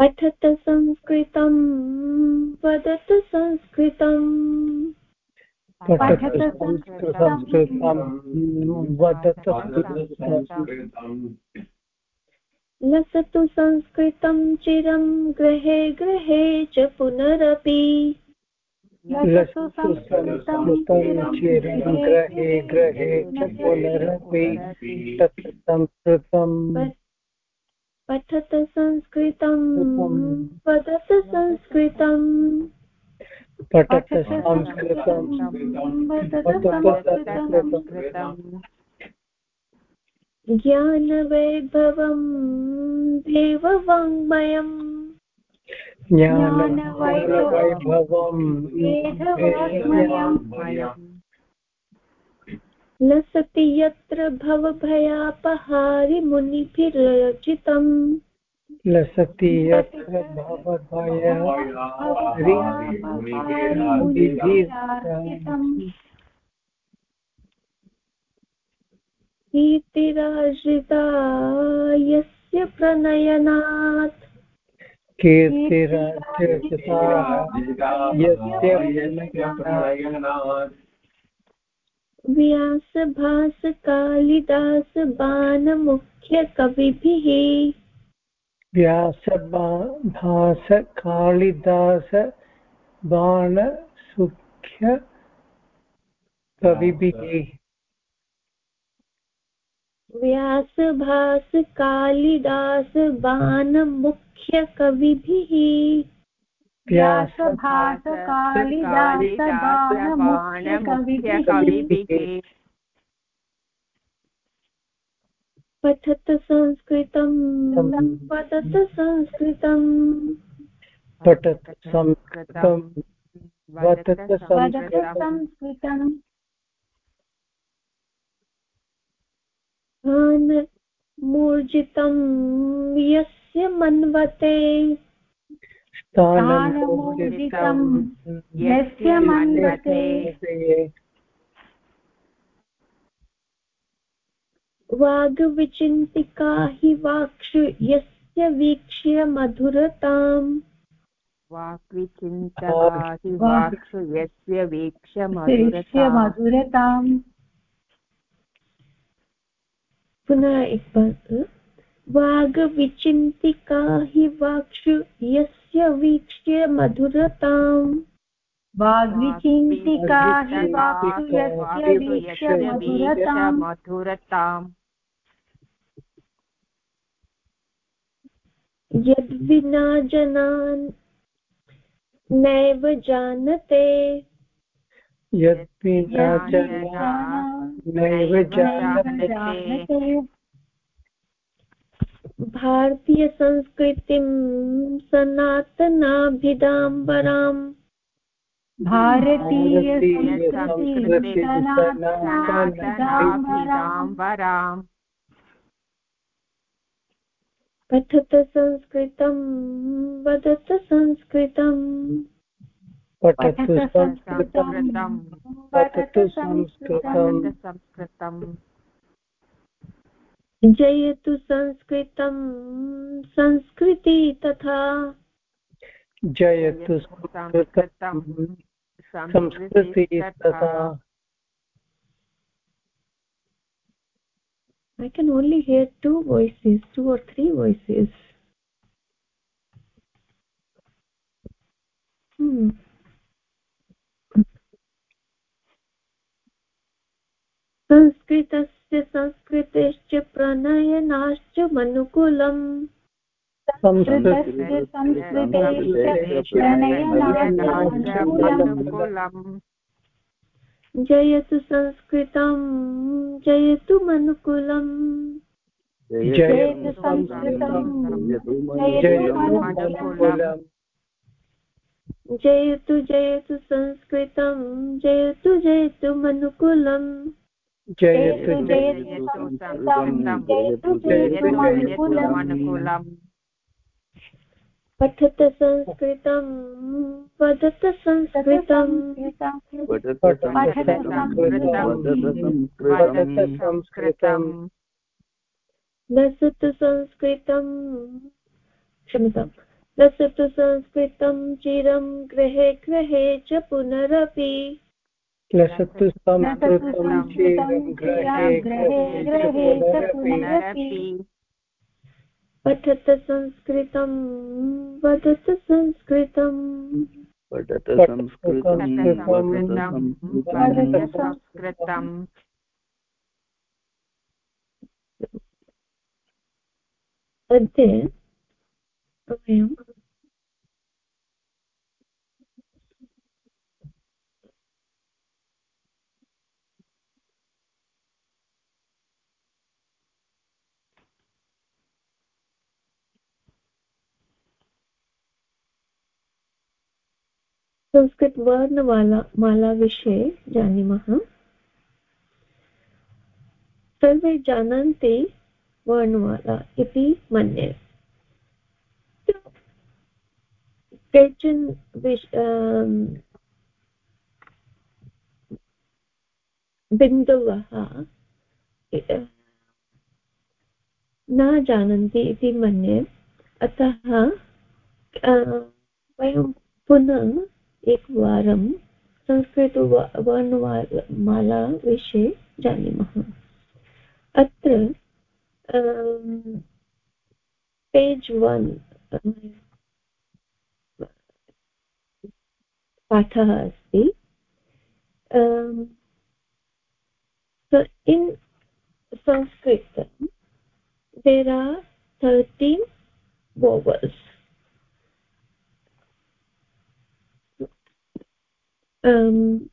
पठत संस्कृतं वदत संस्कृतम् पठत संस्कृतं वदत लसतु संस्कृतं चिरं गृहे गृहे च पुनरपि। लसतु संस्कृतं चिरं गृहे गृहे च पुनरपि। तत् संस्कृतं पठत संस्कृतं वदत संस्कृतम्। पठत संस्कृतं ज्ञानवैभवं देववाङ्मयम्। ज्ञानवैभवं लसति यत्र भवभयापहारिमुनिभिरचितम् लसति यत्र कीर्तिराश्रिता यस्य प्रणयनात्। कीर्तिराश्रिता यस्य व्यासभासकालिदास व्यासास कालिदासण मुख्य कवि व्यास भाष कालिदासण सुख्य कवि हाँ, व्यासभास कालिदास बाण मुख्य कवि व्यासभासकालिदासबाणमुख्यकविभिः पठत संस्कृतं वदत संस्कृतम् पठत संस्कृतं वदत संस्कृतं। संस्कृतम् मूर्जितं यस्य मन्वते। यस्य वाग्विचिन्तिका हि वाक्षु यस्य वीक्ष्य मधुरताम्। हि वाक्षु यस्य वीक्ष्य मधुरताम्। पुनः एक वाग्विचिन्तिका हि वाक्षु यस्य वीक्ष्य मधुरताम्। वाग्विचिन्तिका हि वाक्षु यस्य वीक्ष्य मधुरताम्। यद्विना जनान् नैव जानते। यद्विना जना नैव जानते। भारतीयसंस्कृतिं सनातनाभिदाम्बराम्। भारतीयसंस्कृतिसनातनाभिदाम्बराम् पठत संस्कृतं वदत संस्कृतम् पठतु संस्कृतं पठतु संस्कृतं। संस्कृतम् जयतु संस्कृतं संस्कृति तथा जयतु संस्कृतं संस्कृति तथा I can only hear two voices, two or three voices. Hmm. संस्कृतस्य संस्कृतेश्च प्रणयनाश्च मनुकुलम्। संस्कृतस्य संस्कृतेश्च जयतु संस्कृतं जयतु मनुकुलम्। जयतु संस्कृतं जयतु मनुकुलम्। जयतु जयतु संस्कृतं जयतु जयतु मनुकुलम्। जयतु जयतु संस्कृतं पठत संस्कृतं वदत संस्कृतम्। पठत संस्कृतं लसतु संस्कृतं संस्कृतं चिरं गृहे गृहे च पुनरपि। लसतु पठत संस्कृतं वदत संस्कृतं पठत संस्कृतं अद्य वयं संस्कृतवर्णमाला माला विषये जानीमः। सर्वे जानन्ति वर्णमाला इति मन्ये। केचन विश् बिन्दवः न जानन्ति इति मन्ये। अतः वयं पुनः एकवारं संस्कृतवर्णमाला विषये जानीमः। अत्र पेज् वन् पाठः अस्ति। In Sanskrit there are thirteen vowels in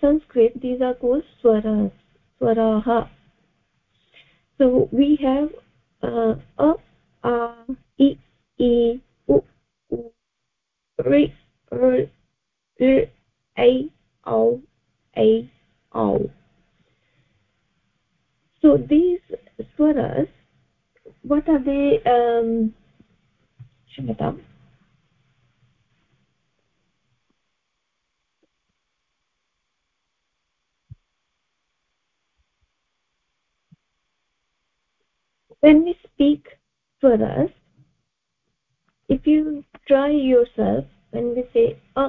sanskrit these are called swaras swaraha. So we have uh, a a i i u u ri r r a o a o so these swaras what are they um shamatam when we speak for us if you try yourself when we say a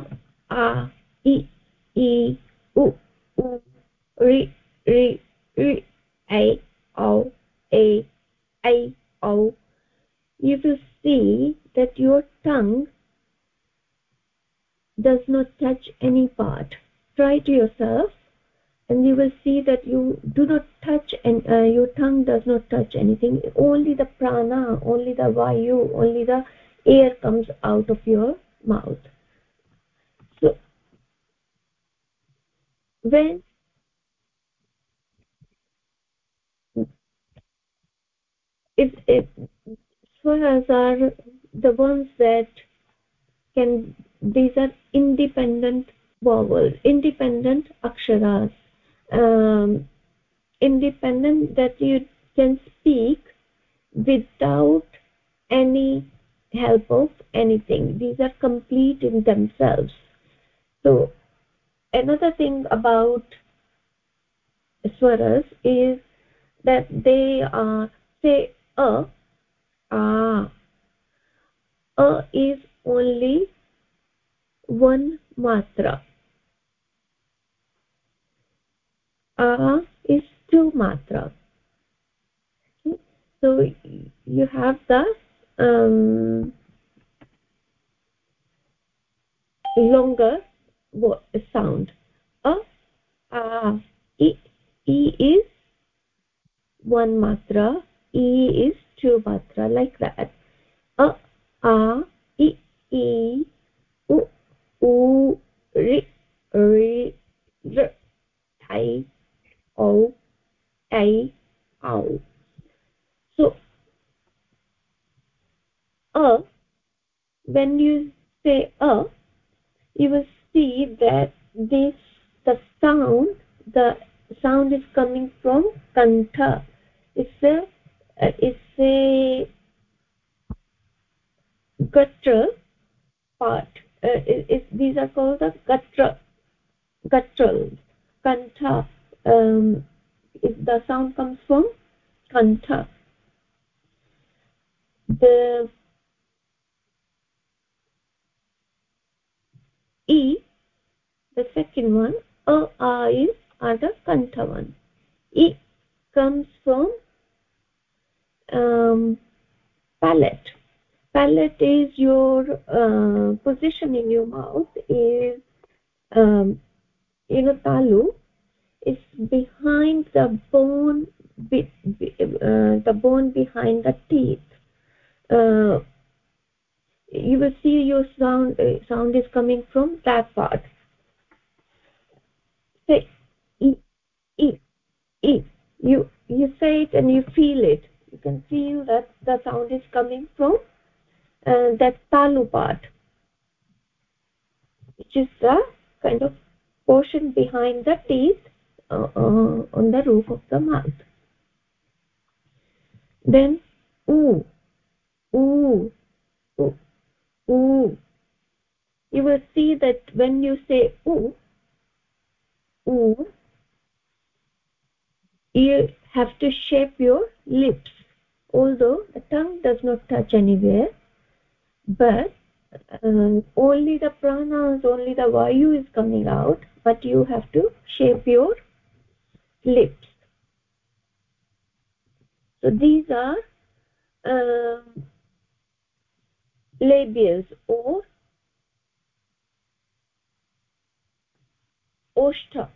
a i i u u ri ri ri a o a a o you will see that your tongue does not touch any part. Try to yourself and you will see that you do not touch and uh, your tongue does not touch anything. Only the prana only the vayu only the air comes out of your mouth. So when if, if swaras are the ones that can these are independent vowels independent aksharas. Um, independent that you can speak without any help of anything. These are complete in themselves. So another thing about swaras is that they are say a. A. A is only one matra. A is two matra. So you have the um, longer sound. A a e e is one matra e is two matra like that. A a i e u u ri ri r i o a ow so a when you say a you will see that this the sound the sound is coming from kantha. It's a it's a gutter part. Uh, these are called the gutter guttural kantha. Um, the sound comes from kantha. The e the second one a a is are the kantha one. E comes from um, palate palate is your uh, position in your mouth is um, you know talu is behind the bone be, be, uh, the bone behind the teeth. Uh, you will see your sound uh, sound is coming from that part. Say e e e. You you say it and you feel it you can feel that the sound is coming from uh, that talu part which is the kind of portion behind the teeth uh, uh, on the roof of the mouth. Then ooh ooh ooh ooh you will see that when you say oo ooh you have to shape your lips although the tongue does not touch anywhere but uh, only the pranas only the vayu is coming out but you have to shape your lips. So these are um, labials or oshta.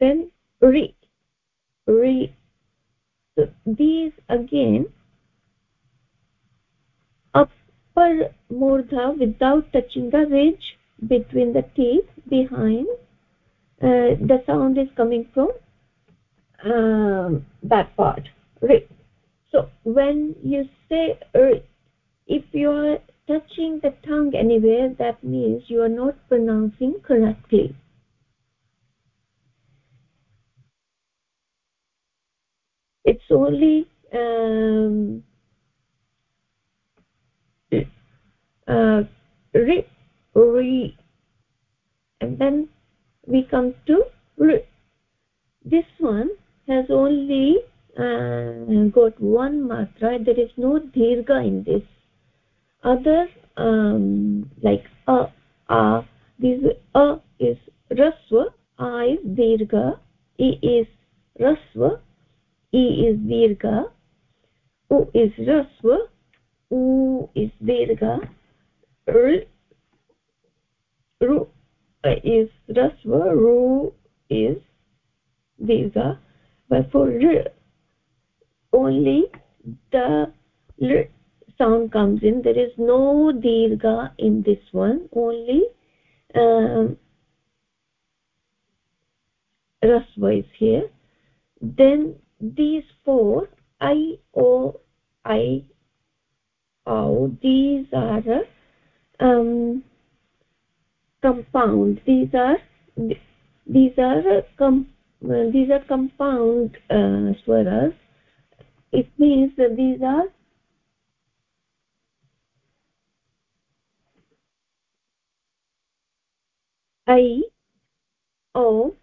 Then ri ri so these again upper murdha without touching the ridge between the teeth behind uh, the sound is coming from um, that part. Ri so when you say ri if you are touching the tongue anywhere that means you are not pronouncing correctly it's only um, uh, ri, ri, and then we come to. This one has only uh, got one matra. There is no dirgha in this. Other um, like a, a, this a is rasva, a is dirgha, e is rasva, e is dirgha, u is rasva, u is dirgha, r, ru is rasva, ru is dirgha, but for r, only the sound comes in. There is no dirgha in this one, only um, rasva is here. Then these four, I, O, I, O, these are um, compound. These are these are com these are compound uh, swaras it means that these are i o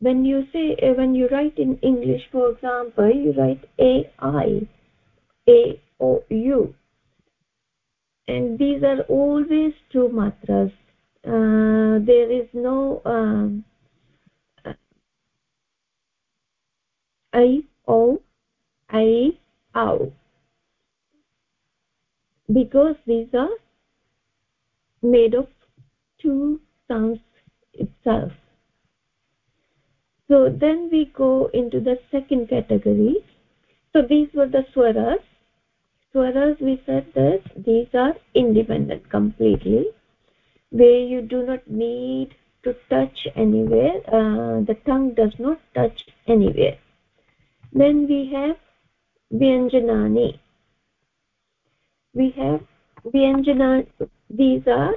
when you say uh, when you write in english for example you write a i a o u. And these are always two matras uh, there is no um, i o i ow because these are made of two sounds itself so then we go into the second category. So these were the swaras. Swaras we said that these are independent completely where you do not need to touch anywhere. Uh, the tongue does not touch anywhere. Then we have vyanjanani. We have vyanjana these are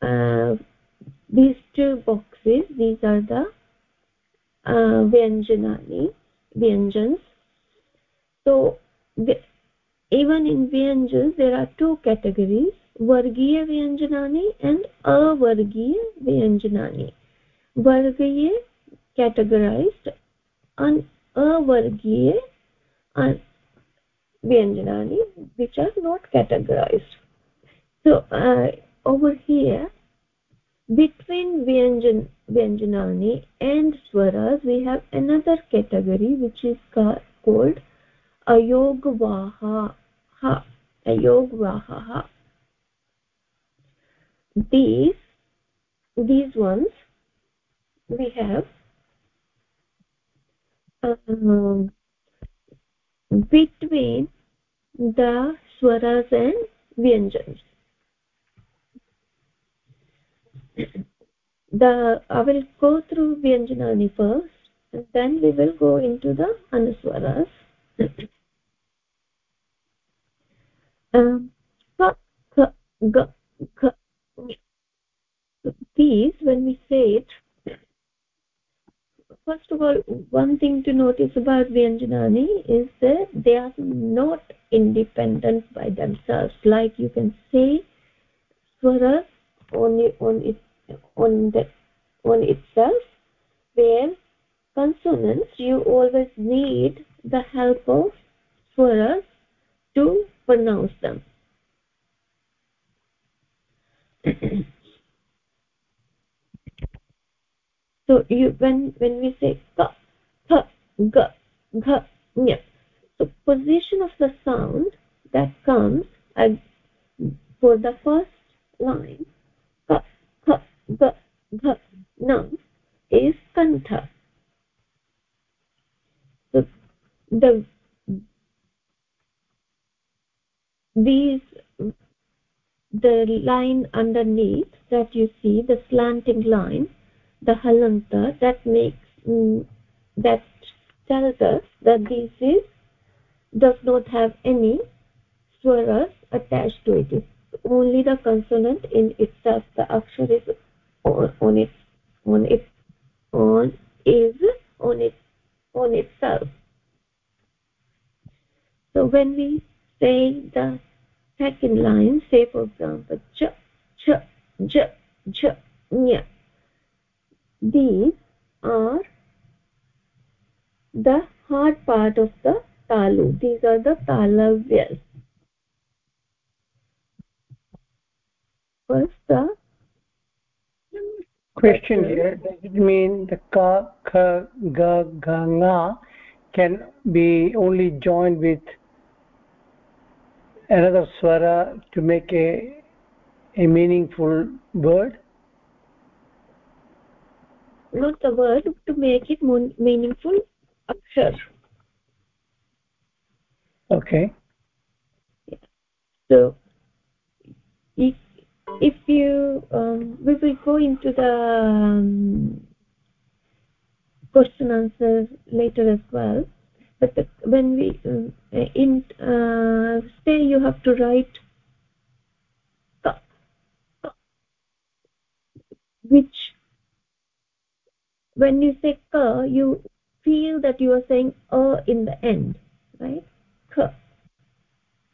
uh, these two boxes. These are the vyanjanani vyanjans so even in vyanjans there are two categories vargiya-vyanjanani and avargiya-vyanjanani vargiya categorized and avargiya and vyanjanani which are not categorized. So over here between vyanjan vyanjanani and swaras we have another category which is called ayogvaha ha ayogvaha these these ones we have um, between the swaras and vyanjans the i will go through vyanjanani first and then we will go into the anuswaras. Um ka ka ga ka these when we say it first of all one thing to notice about vyanjanani is that they are not independent by themselves. Like you can say swaras on on it on the on itself where consonants you always need the help of swaras to pronounce them. So you when when we say ka ka ga gha nya so position of the sound that comes uh, for the first line gha na is kantha the these the line underneath that you see the slanting line the halanta that makes mm, that tells us that this is does not have any swaras attached to it. It's only the consonant in itself. The akshar is on, its on its on is on its on itself. So when we say the second line say for example ch ch j j nya these are the hard part of the talu. These are the talavyas. First the question here. Does it mean the ka kha ga ga nga can be only joined with another swara to make a a meaningful word? Not the word to make it meaningful akshar okay. So if if you um, we will go into the um, question answer later as well. But the, when we um, in uh, say you have to write which when you say ka you feel that you are saying a in the end right? Ka.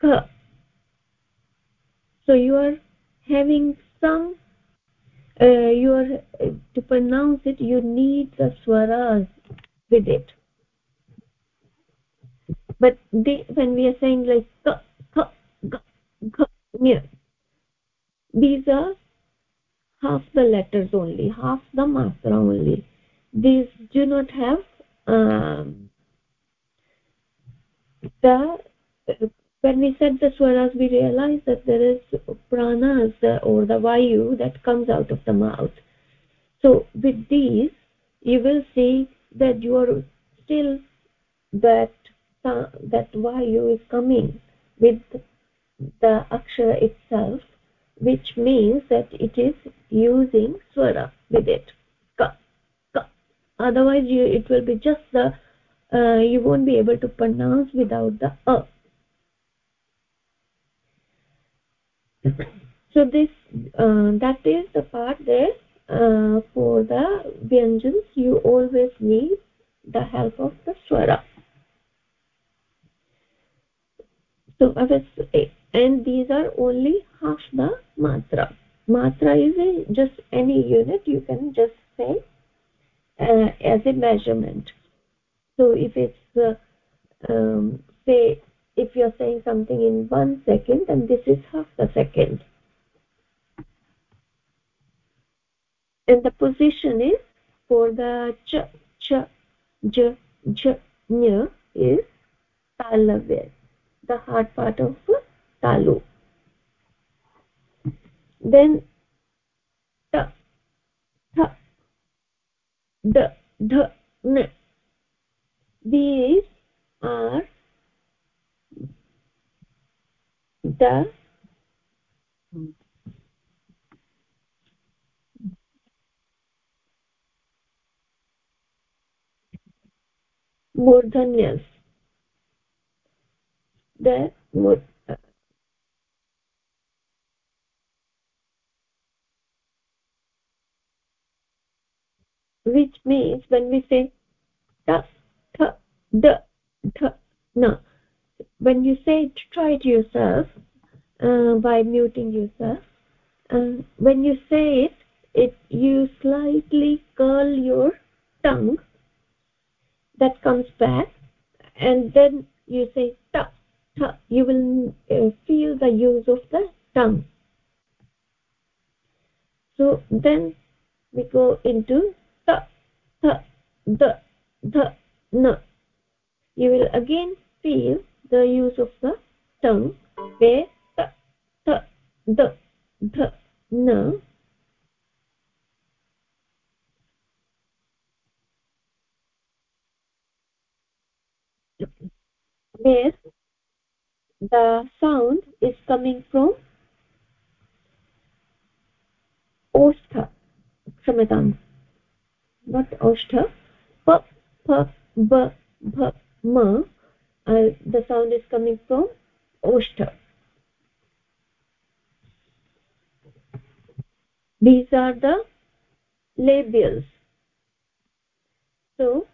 Ka. So you are having some uh, you are uh, to pronounce it you need the swaras with it. But they, when we are saying like ka ka ga, ga, nya, these are half the letters only half the matra only. These do not have um, the when we said the swaras we realize that there is pranas or the vayu that comes out of the mouth. So with these you will see that you are still that that vayu is coming with the akshara itself which means that it is using swara with it. Ka ka. Otherwise you it will be just the uh, you won't be able to pronounce without the a so this uh, that is the part there uh, for the vyanjans you always need the help of the swara. So i was and these are only half the matra. Matra is a, just any unit. You can just say uh, as a measurement. So if it's uh, um, say if you're saying something in one second then this is half a second. And the position is for the ch ch j j nya is talavya the hard part of talu. Then ta tha d dh n these are the murdhanyas the mur which means when we say ta tha d th na when you say try it yourself by muting yourself uh, when you say it it you slightly curl your tongue. That comes back. And then you say ta ta you will uh, feel the use of the tongue. So then we go into ta ta the the na you will again feel the use of the tongue where ta ta the the na where the sound is coming from ostha क्षम्यतां not ostha p p b b m uh, the sound is coming from ostha these are the labials so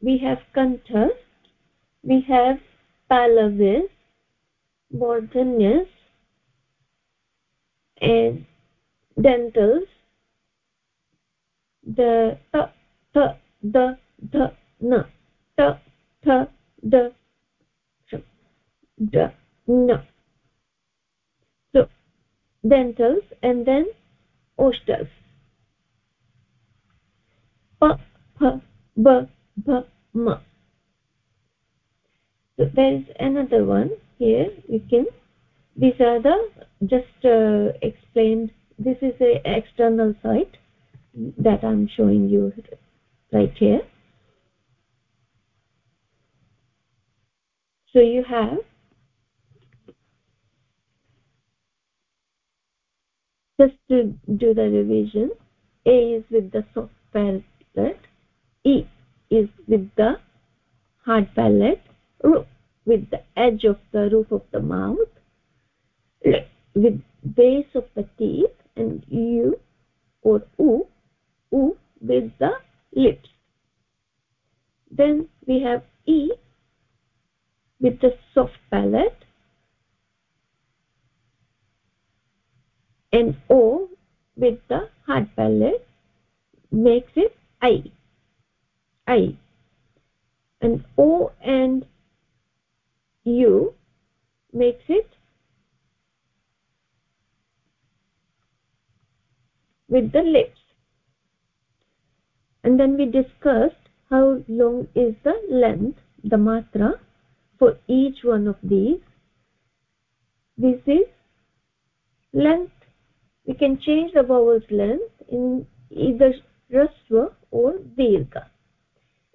we have kanthas we have palavis murdhanyas and dentals. The ta ta the the na ta ta the the na so dentals and then ba ma. So there is another one here. You can these are the just uh, explained. This is a external site that i'm showing you right here. So you have just to do the revision a is with the soft palate e is with the hard palate r with the edge of the roof of the mouth with base of the teeth and u or u u with the lips. Then we have e with the soft palate and o with the hard palate makes it i. I. And o and u makes it with the lips. And then we discussed how long is the length the matra for each one of these. This is length we can change the vowels length in either rasva or dirgha.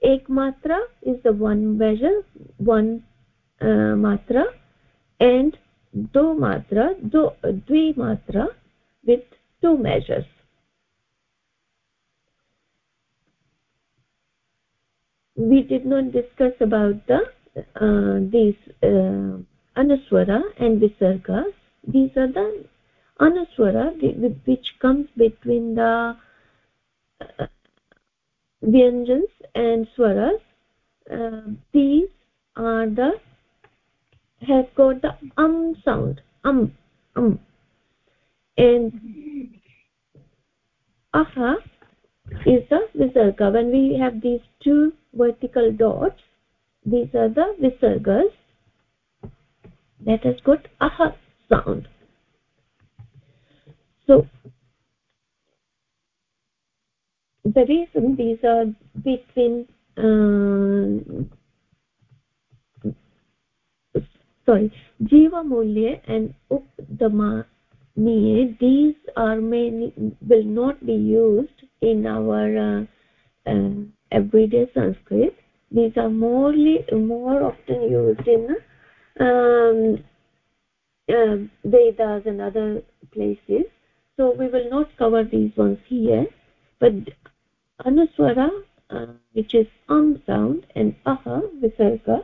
Ek matra is the one measure one uh, matra and do matra do dvi matra with two measures. We did not discuss about the uh, these uh, anuswara and visargas. These are the anuswara which comes between the uh, vyanjans and swaras uh, these are the has got the um sound um um. And aha is the visarga when we have these two vertical dots these are the visargas that has got aha sound so the reason these are between uh, sorry jiva mulye and updama niye these are mainly will not be used in our uh, uh, everyday sanskrit. These are morely more often used in um, uh, vedas and other places. So we will not cover these ones here. But anuswara uh, which is um sound and aha visarga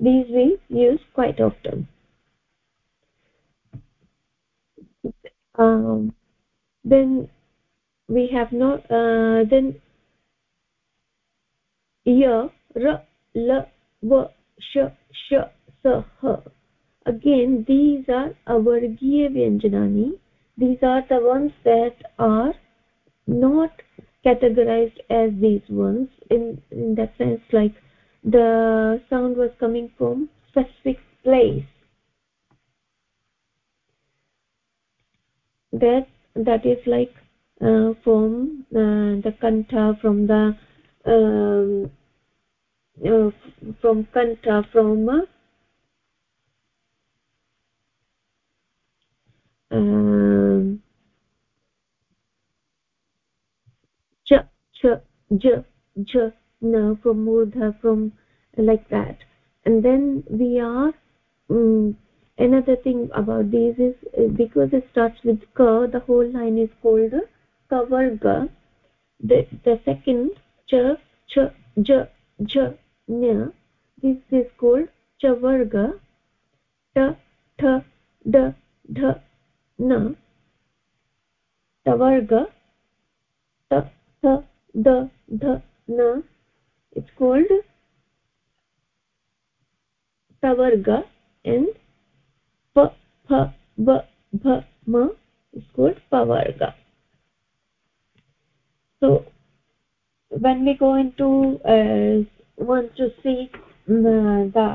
these we use quite often. Um, then we have not uh, then ya ra la va sa ha again these are avargiya vyanjanani. These are the ones that are not categorized as these ones. In in that sense like the sound was coming from specific place. That that is like uh, from uh, the kanta from the um, uh, from kanta from uh, um, ch j j no from murdha from like that. And then we are um, another thing about these is uh, because it starts with ka the whole line is called kavarga. The the second ch ch j j nya this is called chavarga. Ta tha da dha na tavarga. Ta tha da dha na it's called tavarga and pa pha va bha ma is called pavarga so when we go into uh, want to see uh, the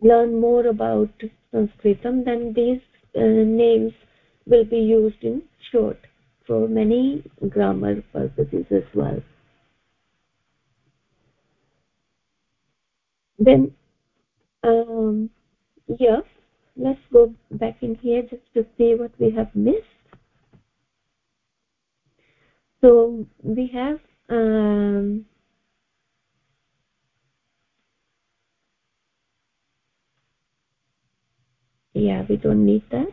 learn more about sanskritam then these uh, names will be used in short for many grammar purposes as well. Then um yeah let's go back in here just to see what we have missed. So we have um yeah we don't need that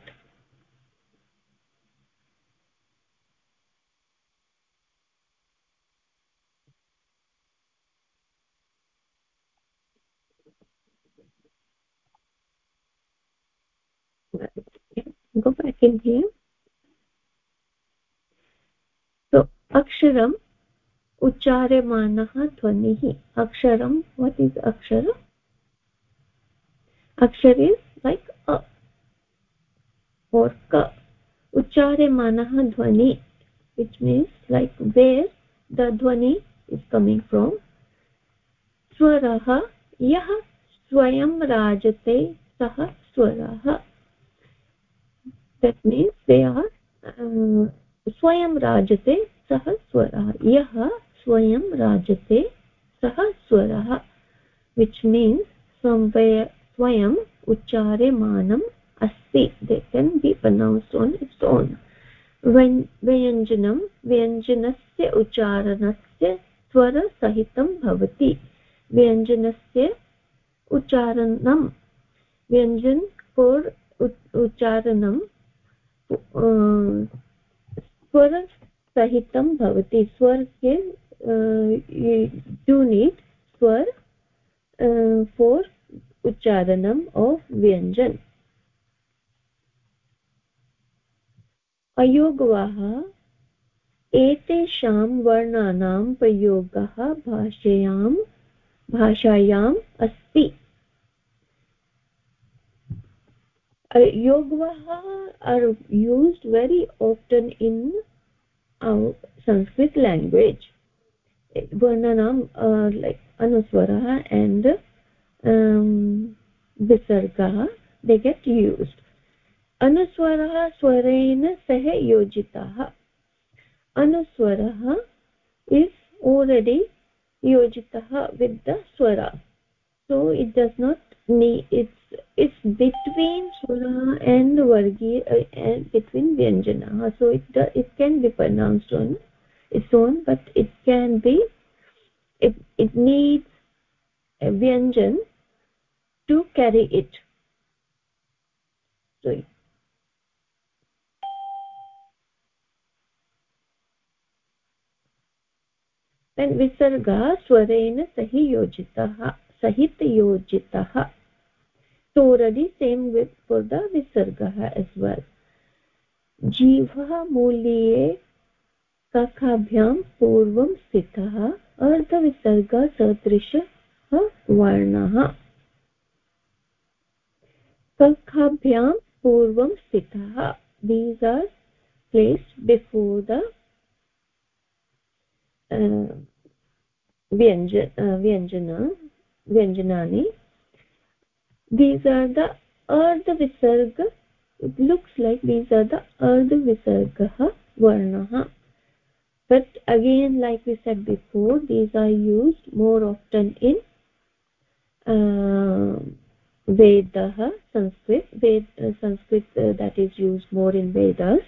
किं किम् तो अक्षरम् उच्चार्यमाणः ध्वनिः। अक्षरं what is अक्षर? अक्षर is like अर् क उच्चार्यमाणः ध्वनि which means like where the dhwani is coming from swara, यः स्वयं राजते, सः स्वरः। That means they are uh, swayam rajate sah swarah yah swayam rajate sah swarah which means somewhere swayam ucharyamanam asti they can be pronounced on its own व्यञ्जनं व्यञ्जनस्य उच्चारणस्य स्वरसहितं भवति व्यञ्जनस्य उच्चारणं व्यञ्जन four उच्चारणं स्वरसहितं भवति। स्वर के यू नीड् स्वर फोर् उच्चारणम् आफ् व्यञ्जन अयोगवाः एतेषां वर्णानां प्रयोगः भाषायां, भाषायाम् अस्ति। uh, yogvaha are used very often in our sanskrit language varnanam uh, like anuswarah and um, visargah they get used अनुस्वरः स्वरेण सह योजितः अनुस्वरः is already yojitah with the swara so it does not need it's it's between swara and vargi uh, and between vyanjana so it it can be pronounced on its own but it can be it it needs a vyanjan to carry it so and visarga swarena sahi yojitah sahit yojitah already same with for the visarga as well जीवः मूल्ये कखाभ्यां पूर्वं स्थितः अर्धविसर्गसदृशः वर्णः कखाभ्यां पूर्वं स्थितः these are the uh, vyanjan uh, vyanjana vyanjanani these are the ardha visarga it looks like these are the ardha visargah varnah but again like we said before these are used more often in uh, vedah sanskrit. Ved uh, sanskrit uh, that is used more in vedas.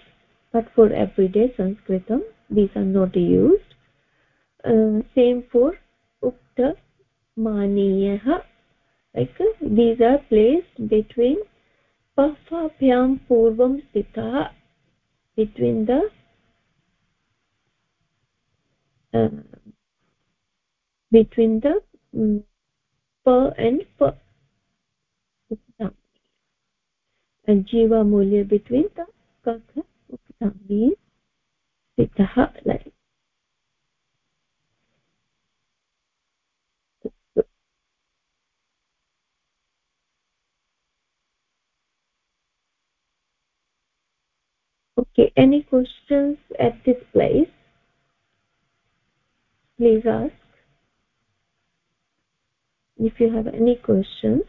But for everyday sanskritam these are not used. Uh, same for ukta maniyah like these are placed between pafabhyam purvam sthitah between the uh, between the um, pa and pa and jiva mulya between the kakha uktami sthitah like okay any questions at this place? Please ask. If you have any questions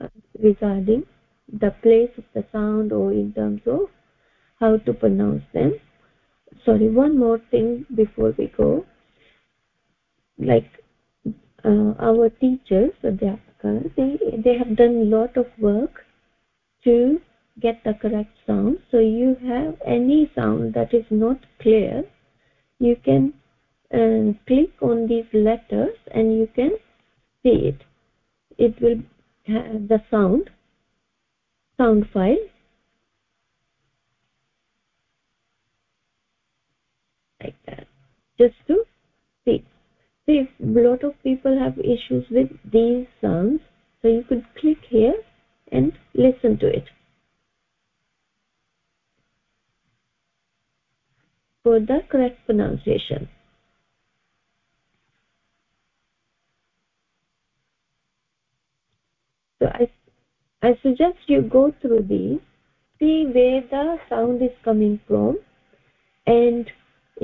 uh, regarding the place of the sound or in terms of how to pronounce them. Sorry one more thing before we go. Like uh, our teachers adhyapakas they they have done a lot of work to get the correct sound. So you have any sound that is not clear you can uh, click on these letters and you can see it. It will have the sound sound file. Like that. Just to see. See if a lot of people have issues with these sounds so you could click here and listen to it for the correct pronunciation. So i i suggest you go through these see where the sound is coming from and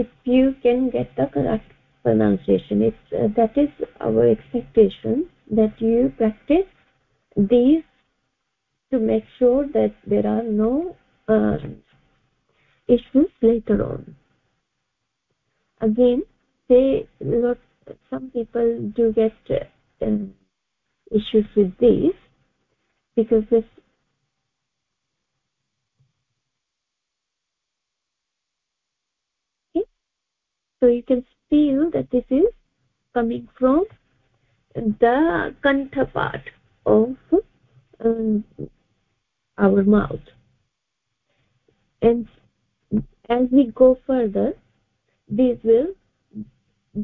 if you can get the correct pronunciation it's uh, that is our expectation that you practice these to make sure that there are no uh, issues later on again say lot some people do get uh, issues with these because this okay? so you can feel that this is coming from the kantha part of um, our mouth and as we go further these will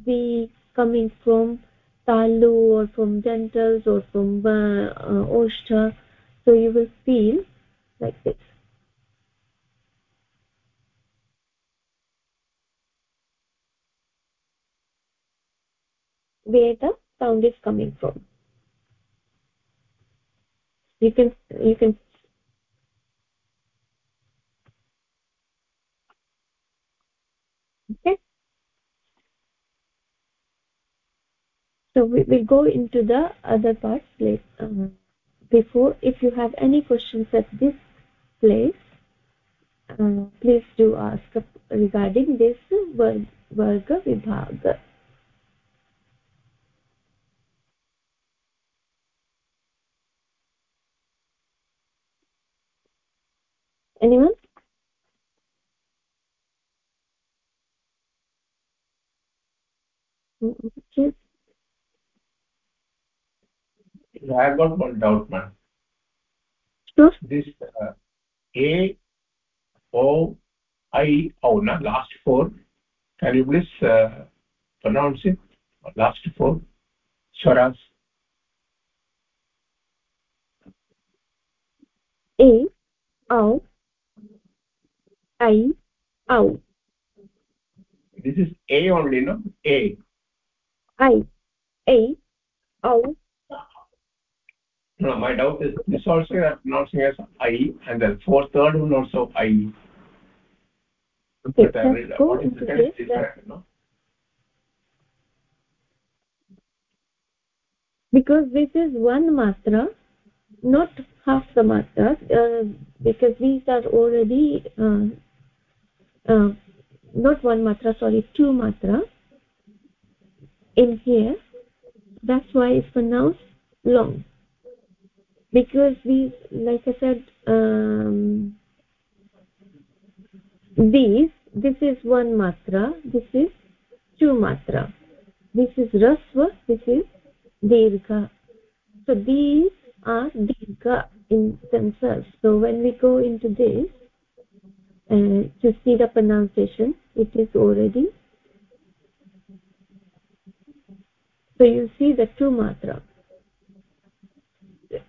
be coming from talu or from dentals or from uh, uh, so you will feel like this. Where the sound is coming from. You can you can so we will go into the other parts later um, before. If you have any questions at this place uh, please do ask regarding this varga vibhaga anyone okay. I have got one doubt, man. Sure. This uh, A, O, I, O, na, last four. Can you please uh, pronounce it? Last four swaras. A, O, I, O. This is A only, no? A. I, A, O. No, my doubt is this also you are pronouncing as I, and the fourth, third one also I. Okay, I let's go into this. no? because this is one matra not half the matra uh, because these are already uh, uh, not one matra sorry two matra in here that's why it's pronounced long because these like i said um, these this is one matra this is two matra. This is rasva this is dirgha. So these are dirgha in themselves. So when we go into this uh, to see the pronunciation it is already so you see the two matra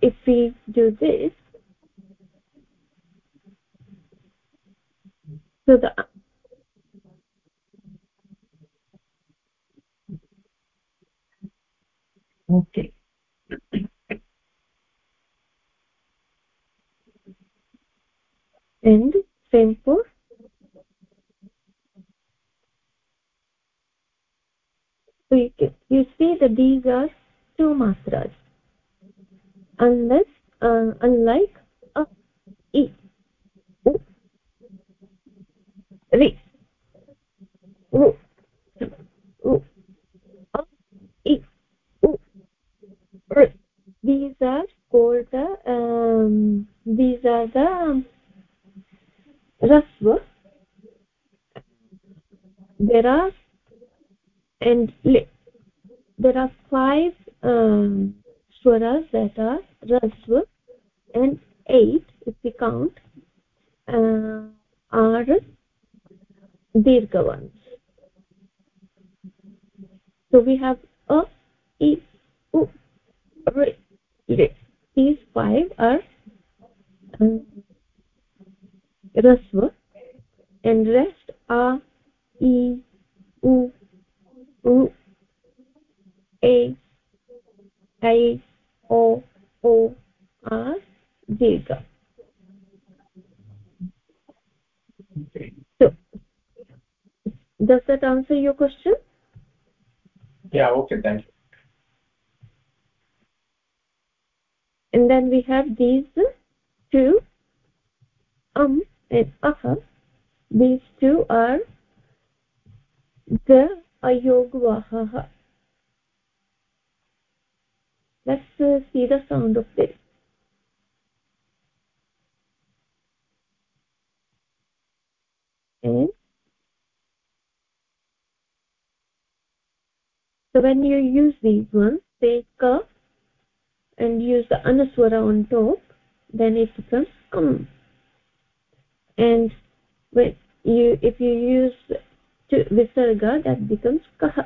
if we do this so the Okay. and same for so you, can, you see that these are two matras unless uh, unlike a e u ri u u a e u r these are called the um, these are the um, rasva there are and there are five um, swaras that are rasva and eight if we count uh, are dirgha ones so we have a e u r these five are um, rasva and rest are e u u a i o o are so does that answer your question? Yeah, okay, thank you. and then we have these two um and aha these two are the ayogvaha let's uh, see the sound of this. And so when you use these ones take a and use the anuswara on top then it becomes um and when you if you use to visarga that becomes kaha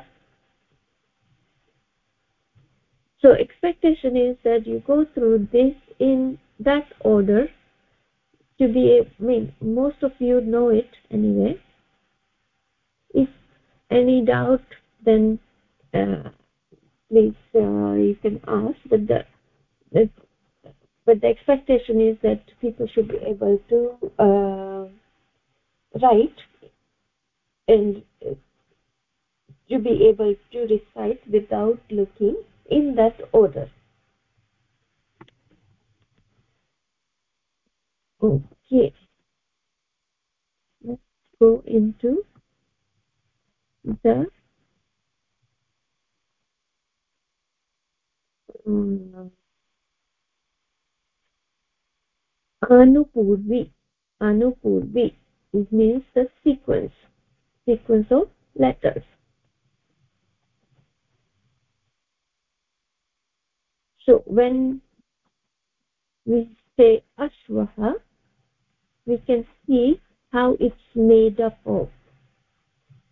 so expectation is that you go through this in that order to be i mean most of you know it anyway. If any doubt then uh, please uh, you can ask but the, the but the expectation is that people should be able to uh, write and to be able to recite without looking in that order. Okay. Let's go into the um, anupurvi. Anupurvi it means the sequence. Sequence of letters so when we say ashvaha we can see how it's made up of.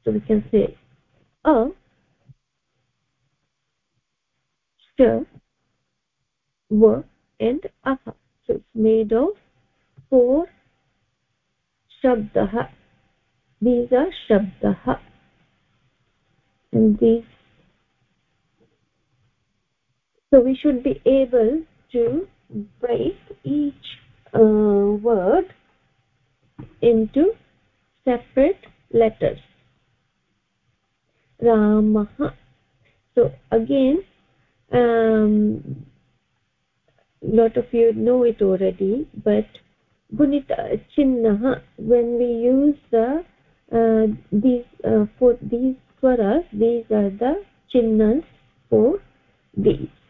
So we can say a sh va and aha so it's made of four shabdah these are shabdah and these so we should be able to break each uh, word into separate letters. Ramah so again um lot of you know it already but gunita chinnah when we use the uh, these uh, for these swaras these are the chinnas for these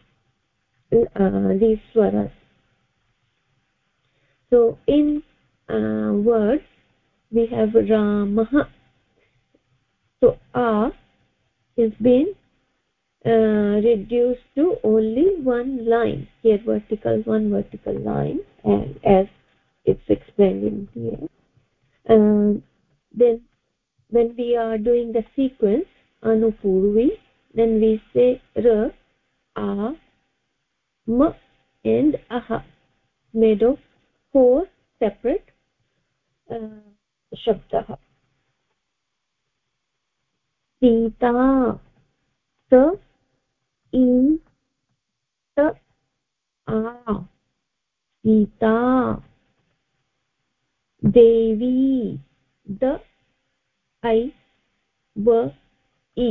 these swaras. So in uh, words we have ramah so a is being uh, reduced to only one line. Here vertical one vertical line and as it's explained in here. Uh, then when we are doing the sequence anupurvi then we say ra a ma and aha made of four separate uh, shabdah sita sa i ta a sita devi the i va e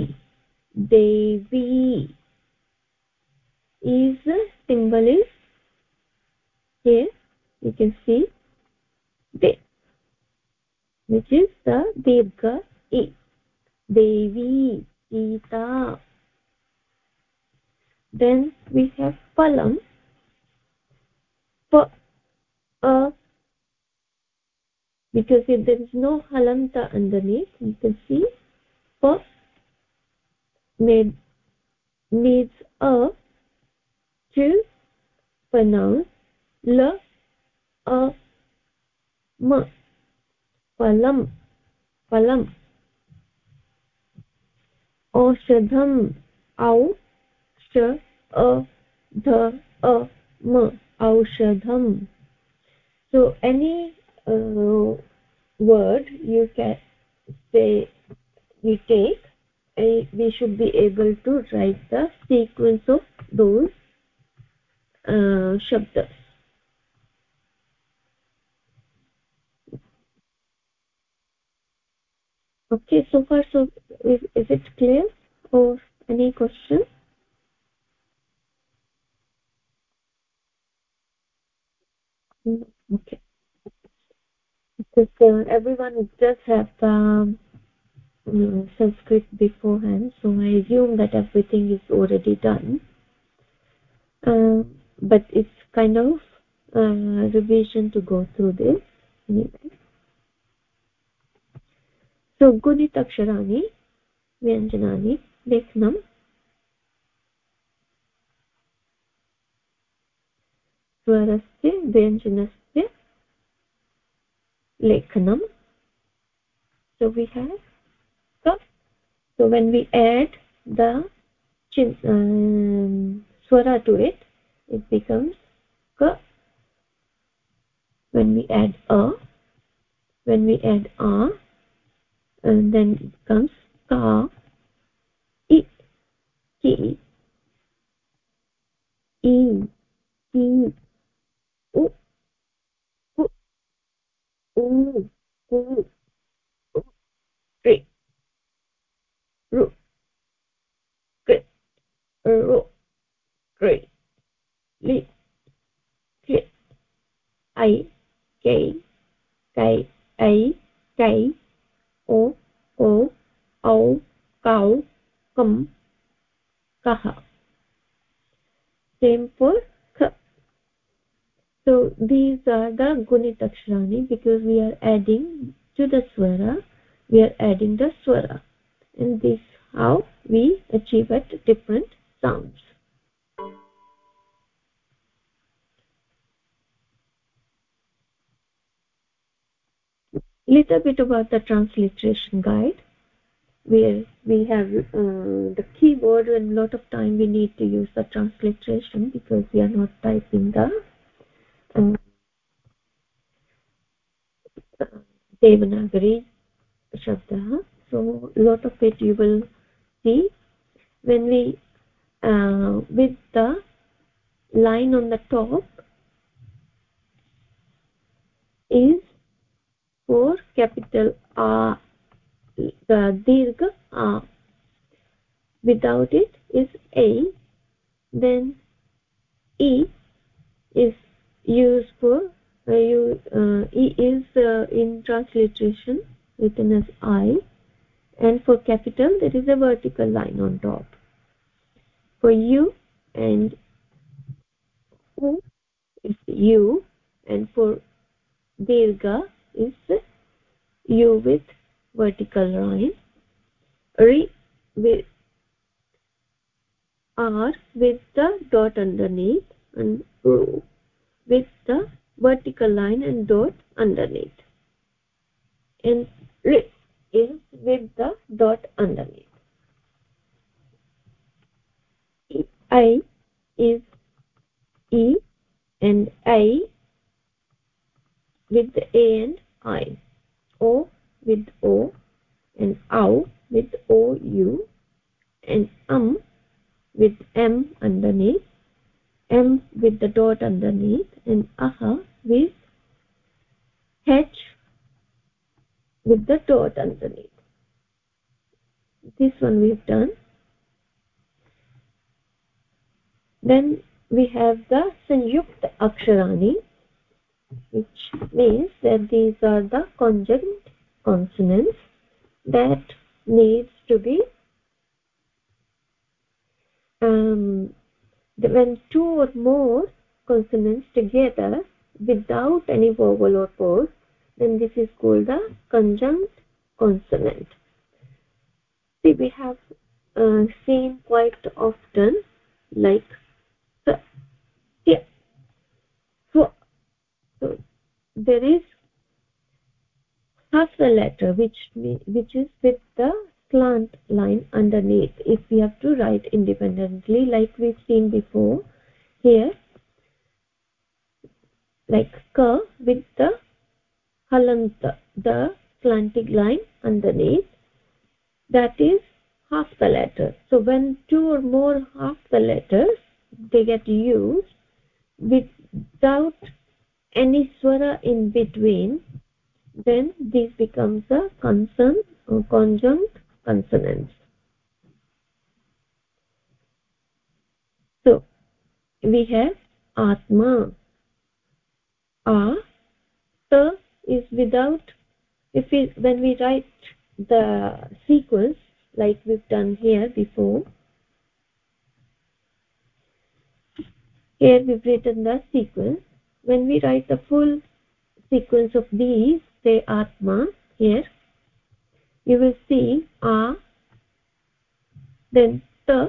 devi is symbol is here. You can see de which is the dirgha e. Devi sita then we have palam. Pa a because if there is no halanta underneath you can see pa need, needs a still pronounce la a ma palam palam औषधम् औ श अ ध अ म औषधम so any word you can say we take we should be able to write the sequence of those shabdas okay so far so is, is it clear or any question? Mm, okay. Because uh, everyone does have um, uh, sanskrit beforehand so i assume that everything is already done. Uh, but it's kind of uh, revision to go through this anyway so gunitaksharaणि व्यञ्जनानि लेखनं स्वरस्य व्यञ्जनस्य lekhanam so we have ka so when we add the chin, um, swara to it it becomes ka when we add a when we add a and then it becomes ka i ki in in u u u u ri ru ru लि क्लि ऐ कै कै ऐ कै ओ ओ औ कौ कं कः same for kh so these are the gunit aksharani because we are adding to the swara. We are adding the swara. And this how we achieve at different sounds. Little bit about the transliteration guide where we have uh, the keyboard and a lot of time we need to use the transliteration because we are not typing the uh, devanagari shabda. So lot of it you will see. When we uh, with the line on the top is for capital a the dirgha a. Without it is a then e is used for uh, you uh, e is uh, in transliteration written as i and for capital there is a vertical line on top. For u and u is u and for dirgha is u with vertical line ri with r with the dot underneath and ru with the vertical line and dot underneath. And ri is with the dot underneath. I is e and i with the a and i o with o and au with o u and um with m underneath m with the dot underneath and aha with h with the dot underneath. This one we've done. Then we have the sanyukt aksharani which means that these are the conjunct consonants that needs to be um, when two or more consonants together without any vowel or pause then this is called the conjunct consonant. See we have uh, seen quite often like the, yeah. so, so there is half the letter which which is with the slant line underneath. If we have to write independently like we've seen before here like ka with the halant the slanting line underneath. That is half the letter. So when two or more half the letters they get used without any swara in between then this becomes a consonant or conjunct consonants so we have atma. A ta is without if we when we write the sequence like we've done here before here we've written the sequence when we write the full sequence of these say atma here you will see a then ta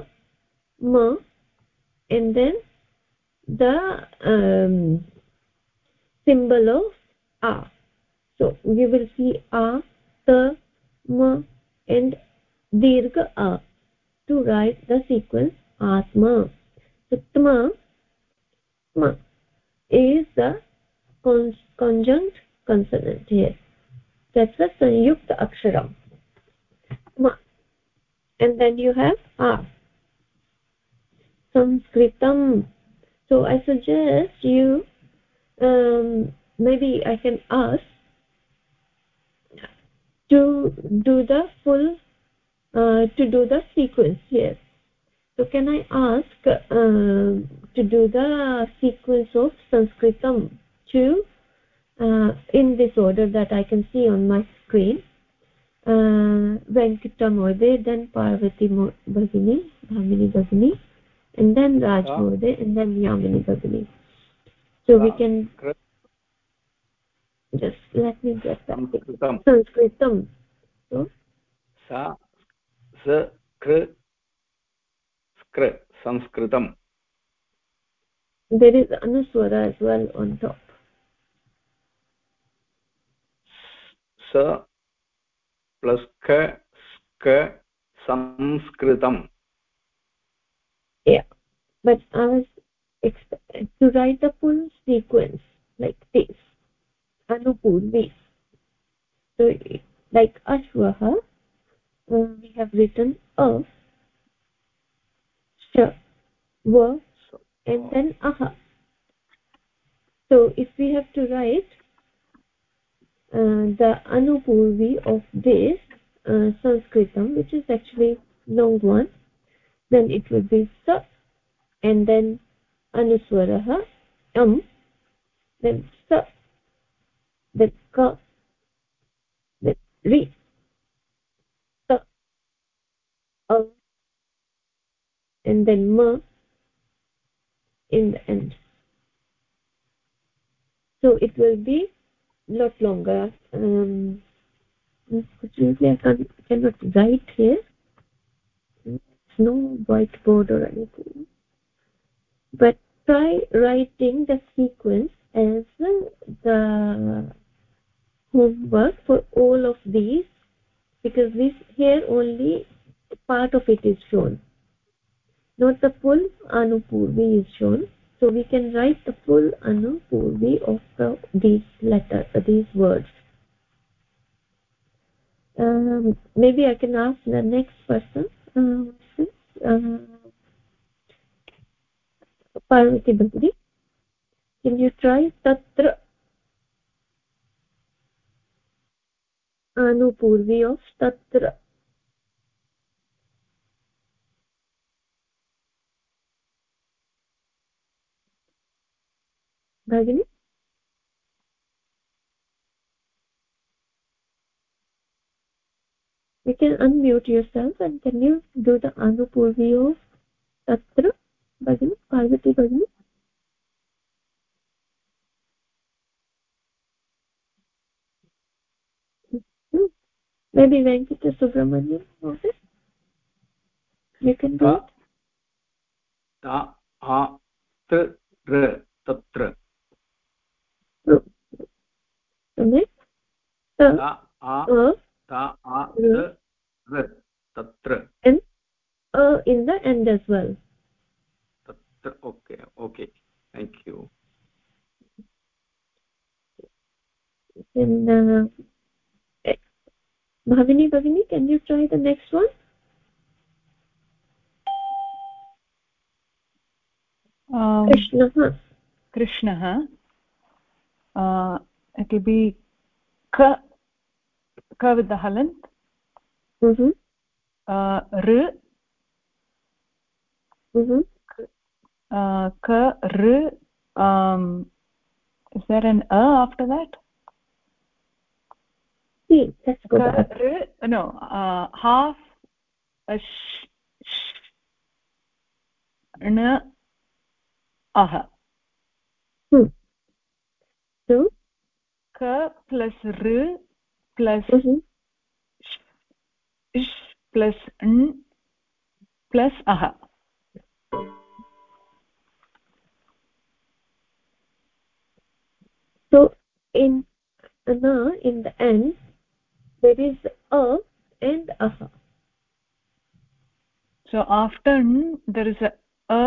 ma and then the um, symbol of a. So we will see a ta ma and dirgha a to write the sequence atma. So tma ma is the conjunct consonant here that's the sanyukta aksharam. Ma and then you have a. Sanskritam. So i suggest you um, maybe i can ask to do the full uh, to do the sequence here so can i ask uh, to do the sequence of sanskritam to uh, in this order that i can see on my screen? Uh, venkata mohde then parvati bhagini bhamini bhagini and then raj ah. mohde and then yamini bhagini. So we ah, can just let me get that. Sanskritam. Sanskritam. So sa sa kr sanskr sanskritam there is anuswara as well on top. Sa plus ka ska sanskritam. Yeah. But i was to write the full sequence like this anupurvi so like Ashwaha, uh, we have written of sh, va, and then aha. So, if we have to write uh, the Anupurvi of this uh, Sanskritam, which is actually long one, then it will be sa, and then Anuswaraha, am, then sa, then ka, then ri, and then ma in the end. So it will be lot longer. Um, unfortunately, I can't, cannot write here. There's no whiteboard or anything. But try writing the sequence as the homework for all of these because this here only part of it is shown not the full anupurvi is shown. So we can write the full anupurvi of the, these letters these words. Um, maybe i can ask the next person um, uh, parvati bhagini can you try tatra anupurvi of tatra bhagini you can unmute yourself and can you do the anupurvi of tatra bhagini parvati bhagini Hmm. maybe venkata subramaniam okay you can do ता it ता आ त्र त्र तत्र and uh, in the end as well tatra okay okay thank you then uh, bhavini bhavini can you try the next one um, krishnah krishnah uh, it will be ka ka with the halant mhm uh, r. Mhm uh, ka r. Um, is there an a after that? See let's go ka back. R no uh, half a sh, sh n ah hmm. Ka plus r plus sh, sh plus n plus ah so in na in the end there is a and aha so after n there is a a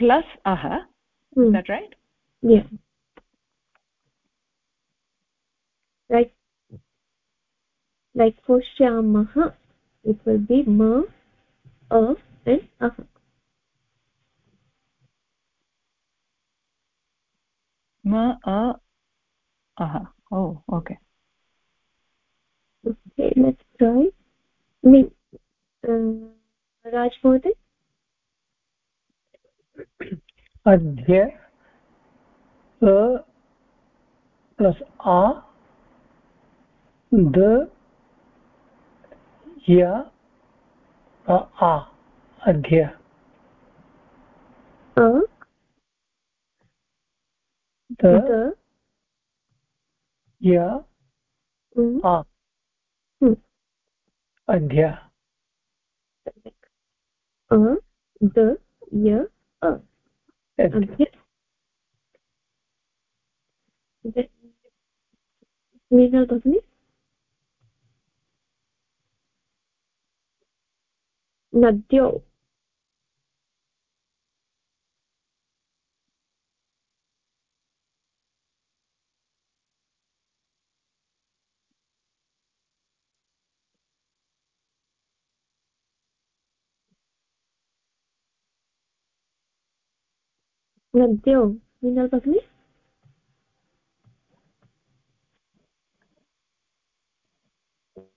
plus aha hmm. is that right? Yeah like like for shyamah it will be ma a and aha ma a aha oh okay okay let's try me uh, raj Mohan. अद्य अ plus uh the या आ अध्य य आ अध्य the अध्य नद्यौ नद्यौ मीना भगिनि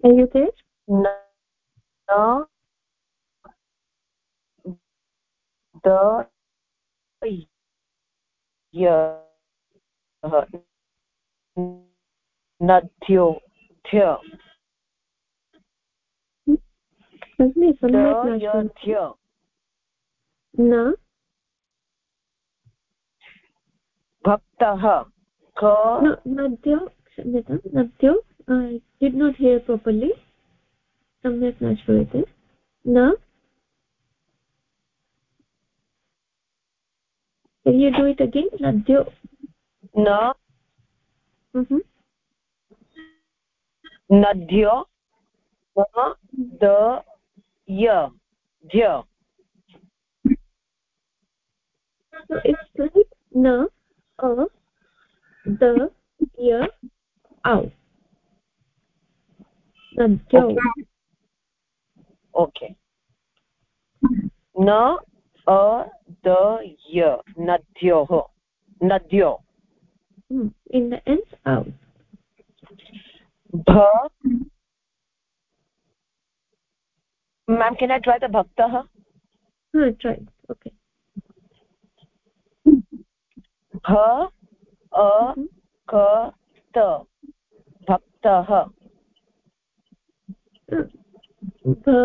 Are you there? न the the सम्यक् न। भक्तः क। न क्षम्यतां नद्यौ डिड् नाट् हियर् प्रापर्लि सम्यक् न श्रूयते। न। can you do it again? Nadyo na? Mhm nadyo na the ya dhya so it's like na a the ya au. Nadyo okay, okay. na the य नद्योः नद्यो Hmm. In the end, au. भ ma'am can I try the भक्तः Huh, try. Okay. भ अ Mhm. क त भक्तः Uh, भ,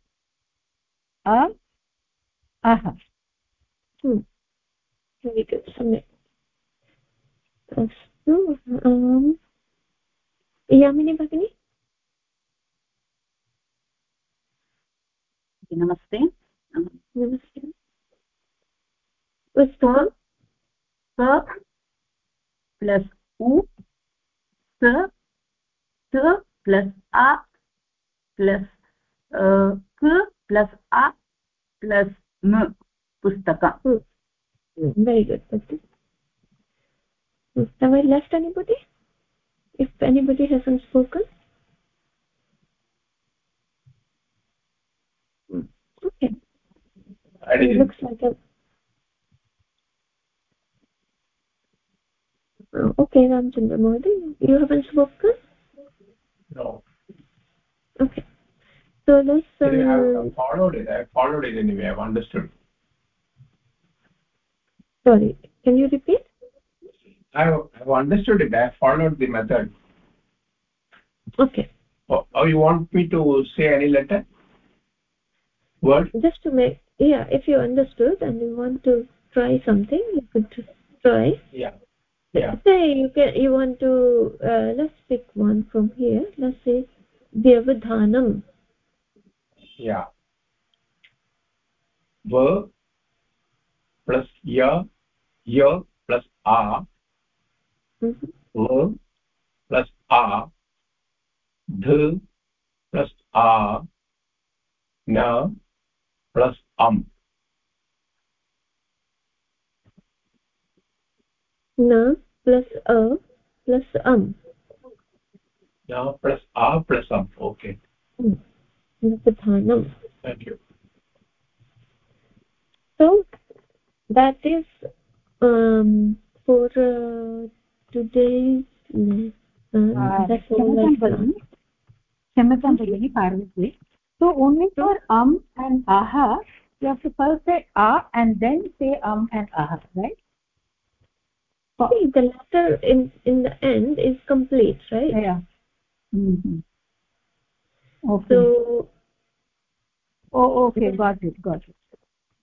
अ अह Hmm. Very good. सम्यक्. अस्तु यामिनी भगिनी नमस्ते नमस्ते स प्लस् उ स स प्लस् आ प्लस् क प्लस् आ प्लस् म पुस्तकम् very good Bhakti. have i left anybody if anybody hasn't spoken Hmm. okay I it didn't. looks like a Oh, okay ramchandra Modi, you haven't spoken No. okay so let's Anyway, uh, I've followed it. I've followed it anyway. I've understood. sorry can you repeat I've, I've understood it. I've followed the method. okay Oh, oh, you want me to say any letter? Word? just to make yeah if you understood and you want to try something you could try Yeah. Yeah. say you can you want to uh, let's pick one from here let's say vyavadhanam Yeah. V plus ya, ya plus a, Mhm. v plus a, ध plus a, na plus am. na plus a plus am na plus a plus am okay nupathanam thank you so that is um for uh, today's lesson Uh, that's all I Shamatam have. Bhagini. Shamatam Bhagini, Parvati. So only for um and aha, you have to first say ah and then say um and aha, right? For, See, the letter in in the end is complete right yeah. Mm-hmm. Okay. so oh, okay, got it, got it.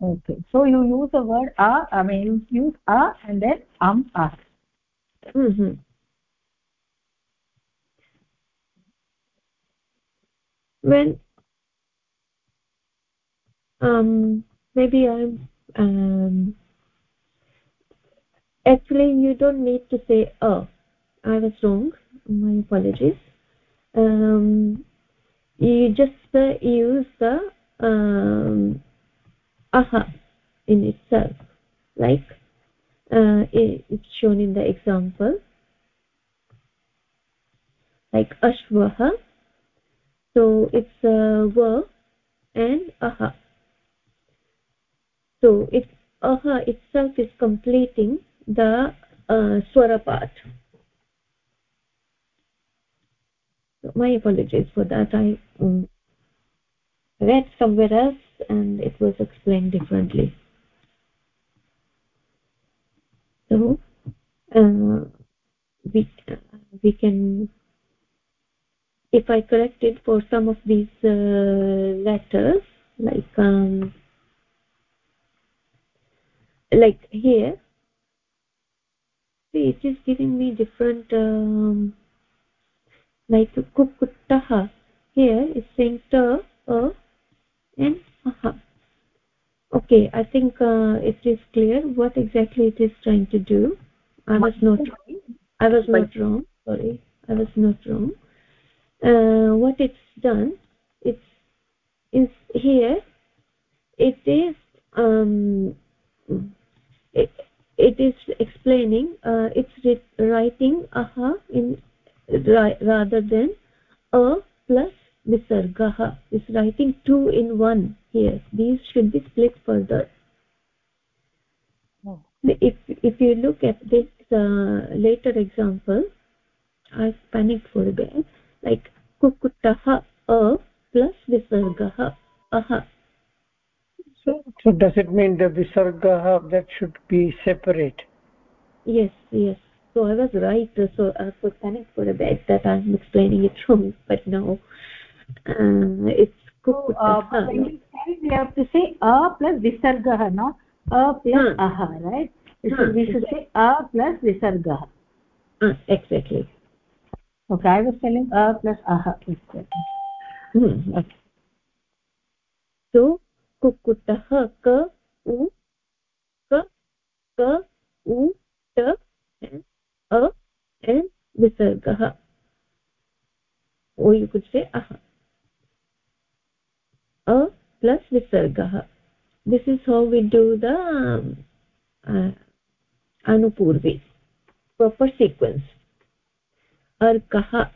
Okay. So you use the word ah, I mean you use ah and then um ah. mhm. when um maybe i'm um actually you don't need to say uh i was wrong my apologies um you just uh, use the um aha in itself like uh, it, it's shown in the example. Like ashvaha so it's a verb and aha. So it's aha itself is completing the uh, swara part. So my apologies for that. I um, read somewhere else and it was explained differently. So uh, we uh, we can if i correct it for some of these uh, letters like um like here see it is giving me different um, like kukuttaha here it's saying ta a and aha okay i think uh, it is clear what exactly it is trying to do. I was not i was not wrong. Sorry. I was not wrong. Uh, what it's done it's is here it is um it, it is explaining uh, it's writing aha in rather than a plus visargah is writing two in one here. These should be split further. Oh. if if you look at this uh, later example i panicked for a bit. Like kukutah a plus visargah aha. So so does it mean the visarga that should be separate? Yes yes. So i was right. So i was panicked for a bit that i'm explaining it wrong but no we have to say a plus visargah, not a plus Hmm. aha, right? We Hmm, should, we should say a plus visargah. uh, exactly Okay, I was telling a plus aha. hmm. okay. so kukutah ka u ka ka u ta and a and visargah or you could say aha a plus visargah this is how we do the um, uh, anupurvi proper sequence. Arkah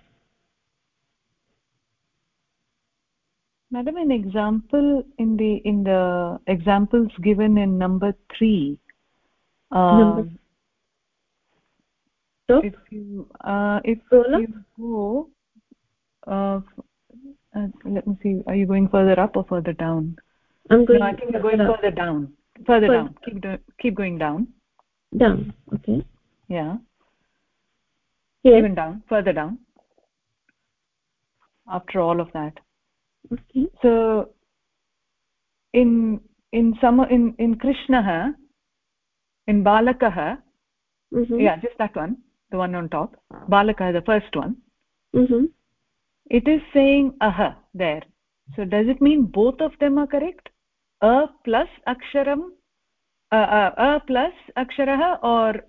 madam an example in the in the examples given in number 3 Number- um, so if you uh, if you go uh, uh, let me see. Are you going further up or further down? I'm going no i think you're going up, further down. Further down. Keep do, keep going down. Down. Okay. Yeah. Here even down. Further down. After all of that. Okay. So in in some in in krishnah in balakah mm -hmm. yeah just that one the one on top. Balakah the first one. Mm -hmm. It is saying aha there. So does it mean both of them are correct? A plus aksharam uh, a plus aksharah or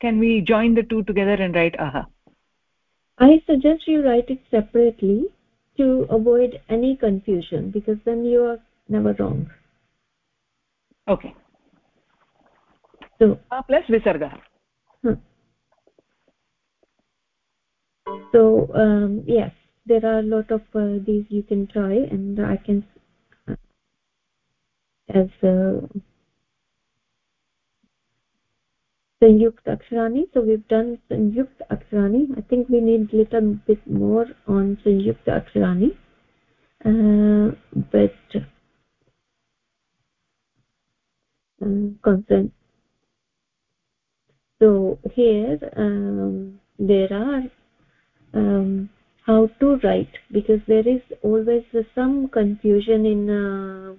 can we join the two together and write aha i suggest you write it separately to avoid any confusion because then you are never wrong. Okay. So a plus visargah huh. so um, yes there are a lot of uh, these you can try and i can uh, as uh, Sanyukt Aksharani. So we've done Sanyukt Aksharani. I think we need a little bit more on Sanyukt Aksharani. Uh, but uh, consent. So here um, there are um, how to write because there is always some confusion in uh,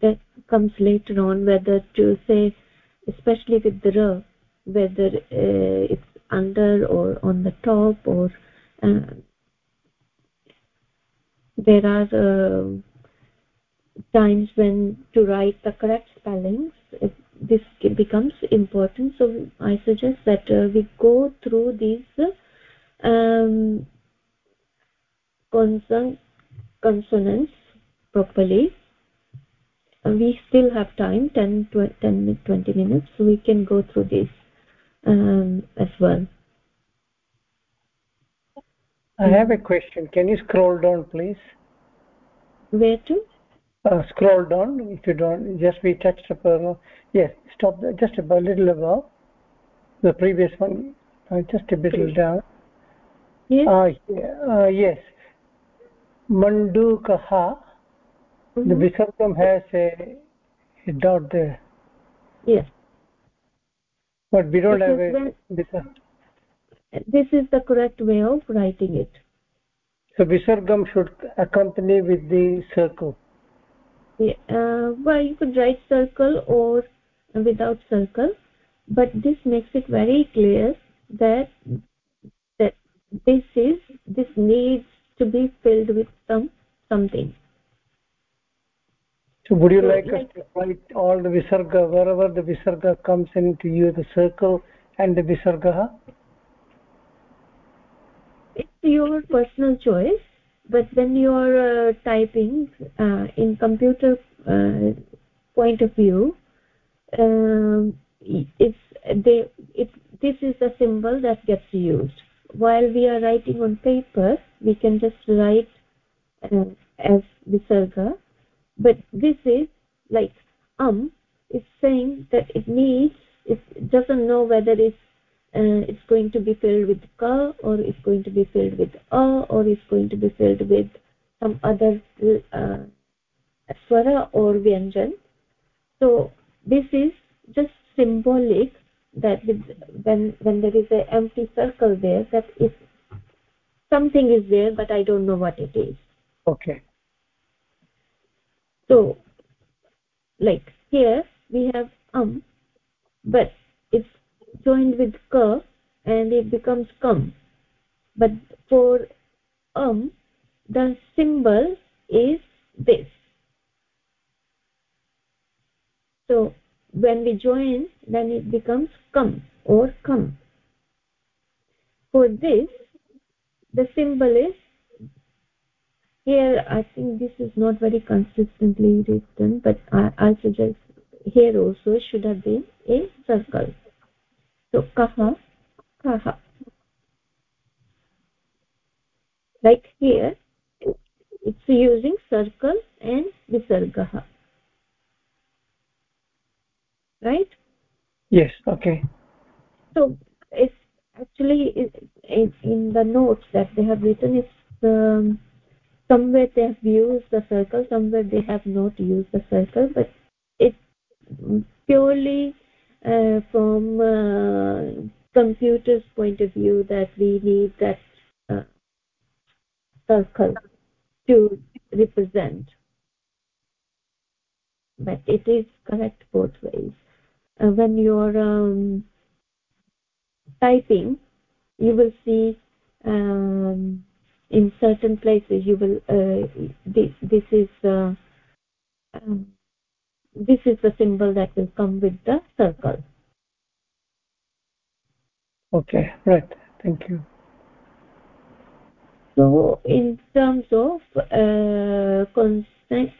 that comes later on whether to say especially with the r whether uh, it's under or on the top or uh, there are uh, times when to write the correct spellings this becomes important. So i suggest that uh, we go through these um, consonant consonants properly. Uh, we still have time 10 10 20 minutes. So we can go through this um, as well. I have a question. Can you scroll down please? Where to? Uh, scroll down if you don't just we touched upon yes stop just a little above the previous one. Uh, just a bit down yes. Uh, uh, yes. Mandukaha mm -hmm. the visargam has a, a dot there. Yes. But we don't because have a when, this is the correct way of writing it. So visargam should accompany with the circle. Yeah, uh, well you could write circle or without circle but this makes it very clear that this is this needs to be filled with some something. So would you so, like, like us to write all the visarga wherever the visarga comes into you the circle and the visarga? It's your personal choice but when you are uh, typing uh, in computer uh, point of view um, it's they it this is the symbol that gets used while we are writing on paper we can just write uh, as visarga but this is like um it's saying that it needs it doesn't know whether it's uh, it's going to be filled with ka or it's going to be filled with a or it's going to be filled with some other uh, swara or vyanjan. So this is just symbolic that with, when when there is an empty circle there that if something is there but i don't know what it is. Okay. So like here we have um but it's joined with ka and it becomes kam. But for um the symbol is this. So when we join then it becomes kam or kam for this the symbol is here i think this is not very consistently written but i, I suggest here also should have been a circle. So kaha kaha. Like here it's using circle and visargah right? Yes okay. So it's actually in, in the notes that they have written it's um, somewhere they have used the circle somewhere they have not used the circle but it's purely uh, from uh, computer's point of view that we need that uh, circle to represent. But it is correct both ways when you're um, typing you will see um, in certain places you will uh, this, this is uh, um, this is the symbol that will come with the circle. Okay right. Thank you. So in terms of uh, conjunct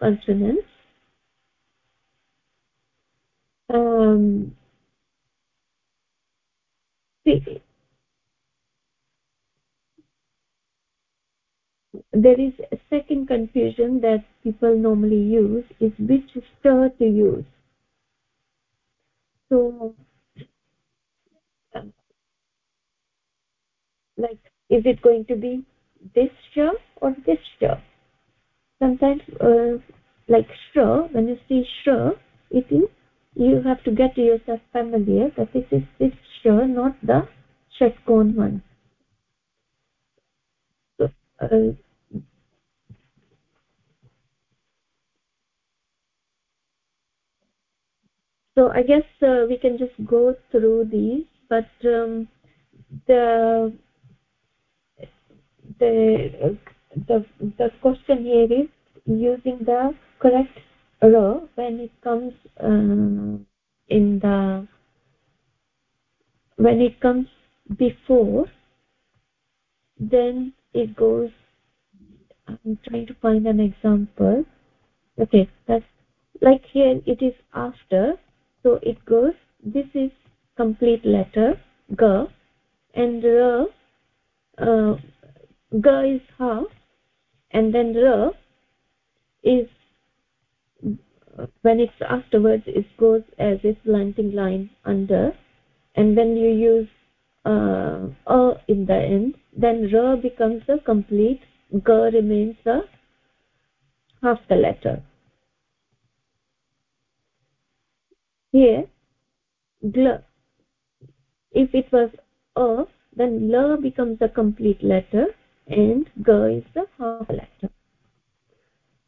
consonants there is a second confusion that people normally use. Is which stir to use. So um, like is it going to be this stir or this stir? Sometimes uh, like stir when you see stir it is you have to get yourself familiar that this is this sure not the shatkon one. So, uh, so i guess uh, we can just go through these but um, the the uh, the the question here is using the correct row when it comes uh, in the when it comes before then it goes i'm trying to find an example. Okay that's like here it is after so it goes this is complete letter g and r uh, g is half and then r is when it's afterwards it goes as a slanting line under. And when you use uh, a in the end then r becomes a complete g remains a half the letter. Here gl if it was a then l becomes a complete letter and g is the half letter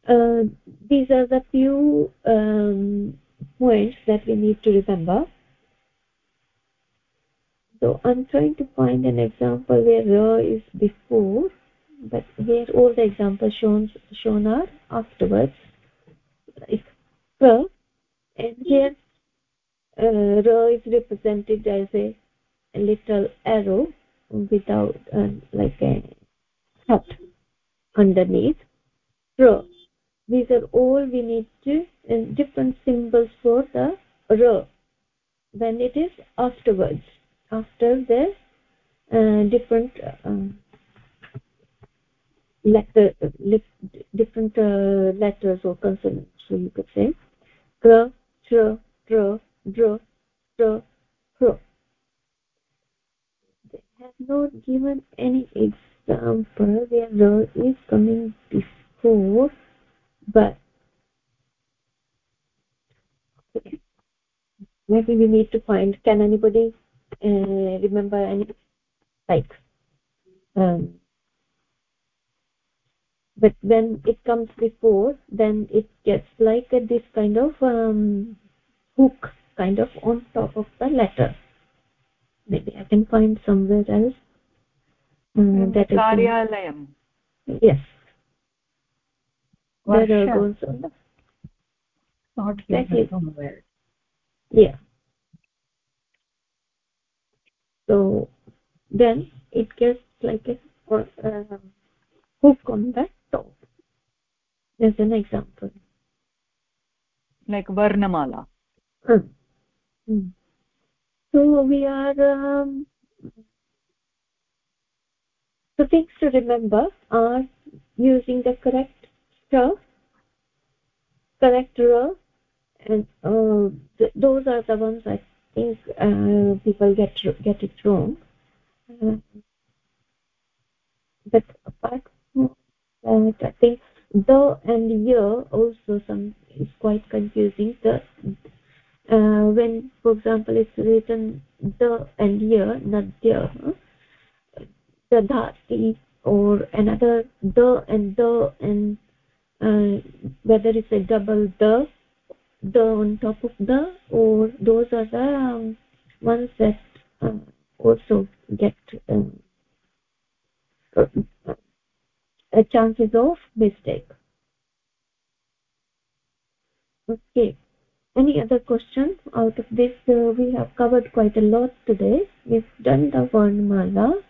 uh, these are the few um, points that we need to remember. So i'm trying to find an example where ra is before but here all the examples shown shown are afterwards. Like ra and here uh, ra is represented as a, a little arrow without uh, like a cut underneath. Ra these are all we need to different symbols for the ra when it is afterwards after the uh, different uh, letter different uh, letters or consonants so you could say kra tra dra dra tra kra they have not given any example where ra is coming before but maybe we need to find can anybody uh, remember any like um, but when it comes before then it gets like a, this kind of um, hook kind of on top of the letter. Maybe i can find somewhere else um, hmm, that karyalayam. Yes. Varsha. goes on the not somewhere yeah so then it gets like a or, hook on the top as an example like varnamala. Hmm. so we are um, the things to remember are using the correct stuff correct and uh, th those are the ones i think uh, people get get it wrong. Uh, but apart from that i think the and year also some is quite confusing. The uh, when for example it's written the and year not the the dhati or another the and the and whether it's a double the the on top of the or those are the um, ones that uh, also get um, uh, uh, chances of mistake. Okay. Any other question? Out of this uh, we have covered quite a lot today. We've done the varnmala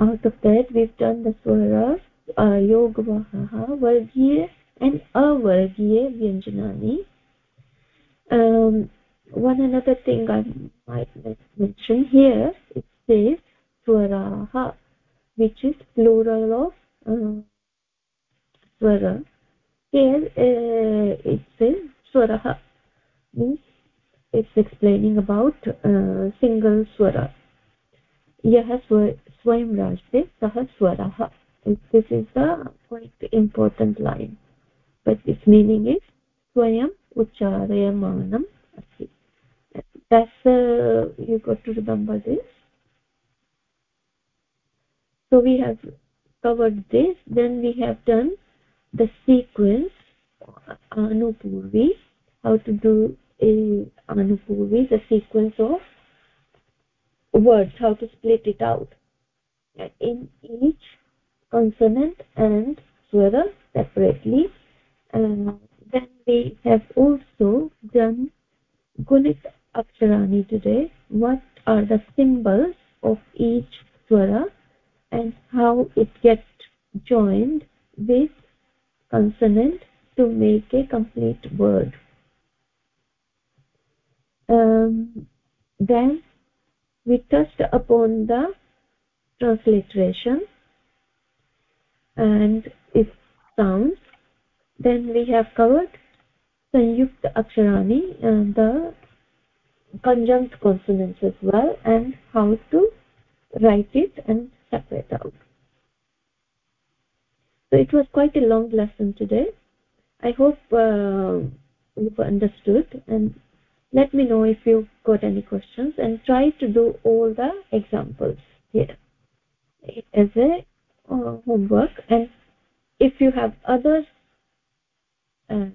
out of that we've done the swaras uh, yogavahaha vargiye and avargiye vyanjanani um, one another thing i might mention here it says swaraha which is plural of uh, swara here uh, it says swaraha means it's explaining about uh, single swara यः स्व स्वयं राजते सः स्वरः this is a quite important line. But its meaning is swayam ucharayamanam asti. That's uh, you got to remember this. So we have covered this. Then we have done the sequence anupurvi. How to do a anupurvi the sequence of words how to split it out. In each consonant and swara separately. Uh, then we have also done gunit aksharani today. What are the symbols of each swara and how it gets joined with consonant to make a complete word? Um, then we touched upon the transliteration and its sounds then we have covered sanyukta aksharani and the conjunct consonants as well and how to write it and separate out. So it was quite a long lesson today. I hope uh, you've understood. And let me know if you've got any questions and try to do all the examples here. As a uh, homework and if you have other uh,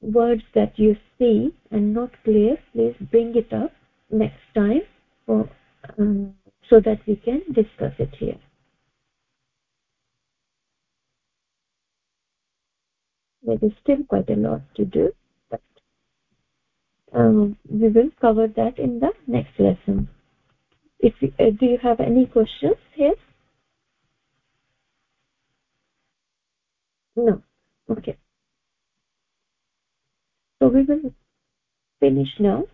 words that you see and not clear please bring it up next time for, um, so that we can discuss it here. There is still quite a lot to do but um, we will cover that in the next lesson. If uh, do you have any questions here no. Okay. So we will finish now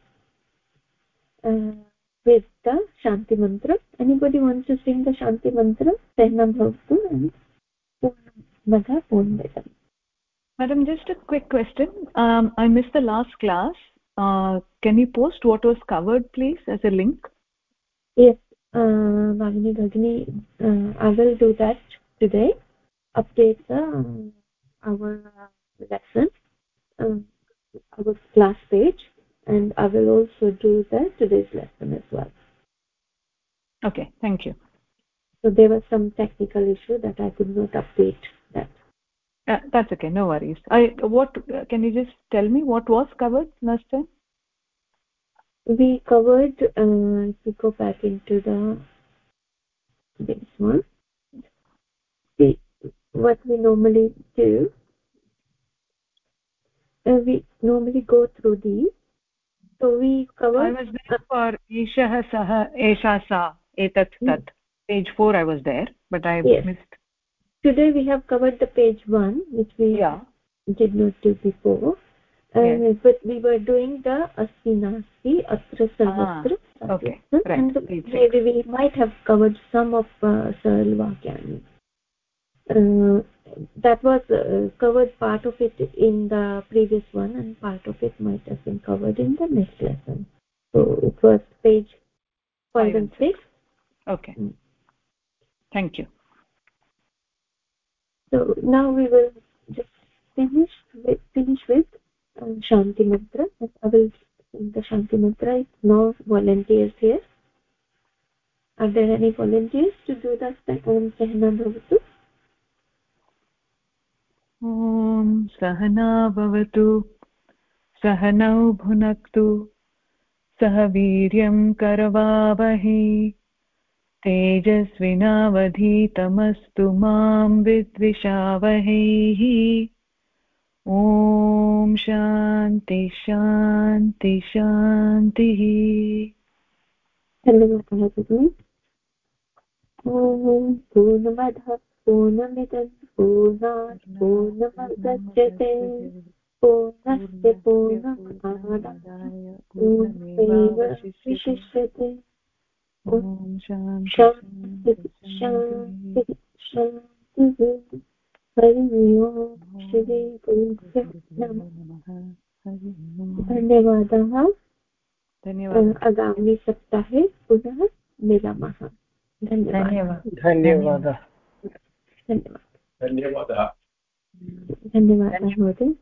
uh, with the shanti mantra. Anybody wants to sing the shanti mantra? Sahnam bhavtu and maga purnam madam just a quick question. Um, i missed the last class. Uh, can you post what was covered please as a link? Yes. Uh, Bhagini Bhagini, uh, I will do that today update the um, our uh, lesson um, our class page and I will also do the today's lesson as well. Okay thank you. So there was some technical issue that I could not update that. Uh, that's okay no worries. I what uh, can you just tell me what was covered last time? We covered uh, if we go back into the this one what we normally do. Uh, we normally go through these. So we cover i was there for ishah sah esha sa etat tat. Page 4 i was there but i Yes. missed. Today we have covered the page one which we yeah. did not do before. Uh, Yes. but we were doing the asti nasti atra Ah, okay. Right. and maybe we might have covered some of uh, saral vakyani that was uh, covered part of it in the previous one and part of it might have been covered in the next lesson. So it was page five, Five and and six. Okay. Mm. thank you. So now we will just finish with finish with um, shanti mantra. And i will sing the shanti mantra no volunteers here. Are there any volunteers to do that? Om sahna bhavatu ॐ सहना भवतु, सहनौ भुनक्तु, सह वीर्यं करवावहै। तेजस्विनावधीतमस्तु माँ विद्विषावहैः। ॐ शान्ति शान्ति, शान्तिः। धन्यवादः, भगिनि। ॐ पूर्णमदः। पूर्णमिदं पूर्णात् पूर्णमुदच्यते पूर्णस्य पूर्णमादाय ॐ शान्तिः शान्तिः शान्तिः। हरि ओम् श्रीगुरुभ्यो नमः नमः। धन्यवादाः। धन्यवादः। आगामि सप्ताहे पुनः मिलामः। धन्यवादः। धन्यवादः। धन्यवादः। धन्यवादः। धन्यवादः महोदय।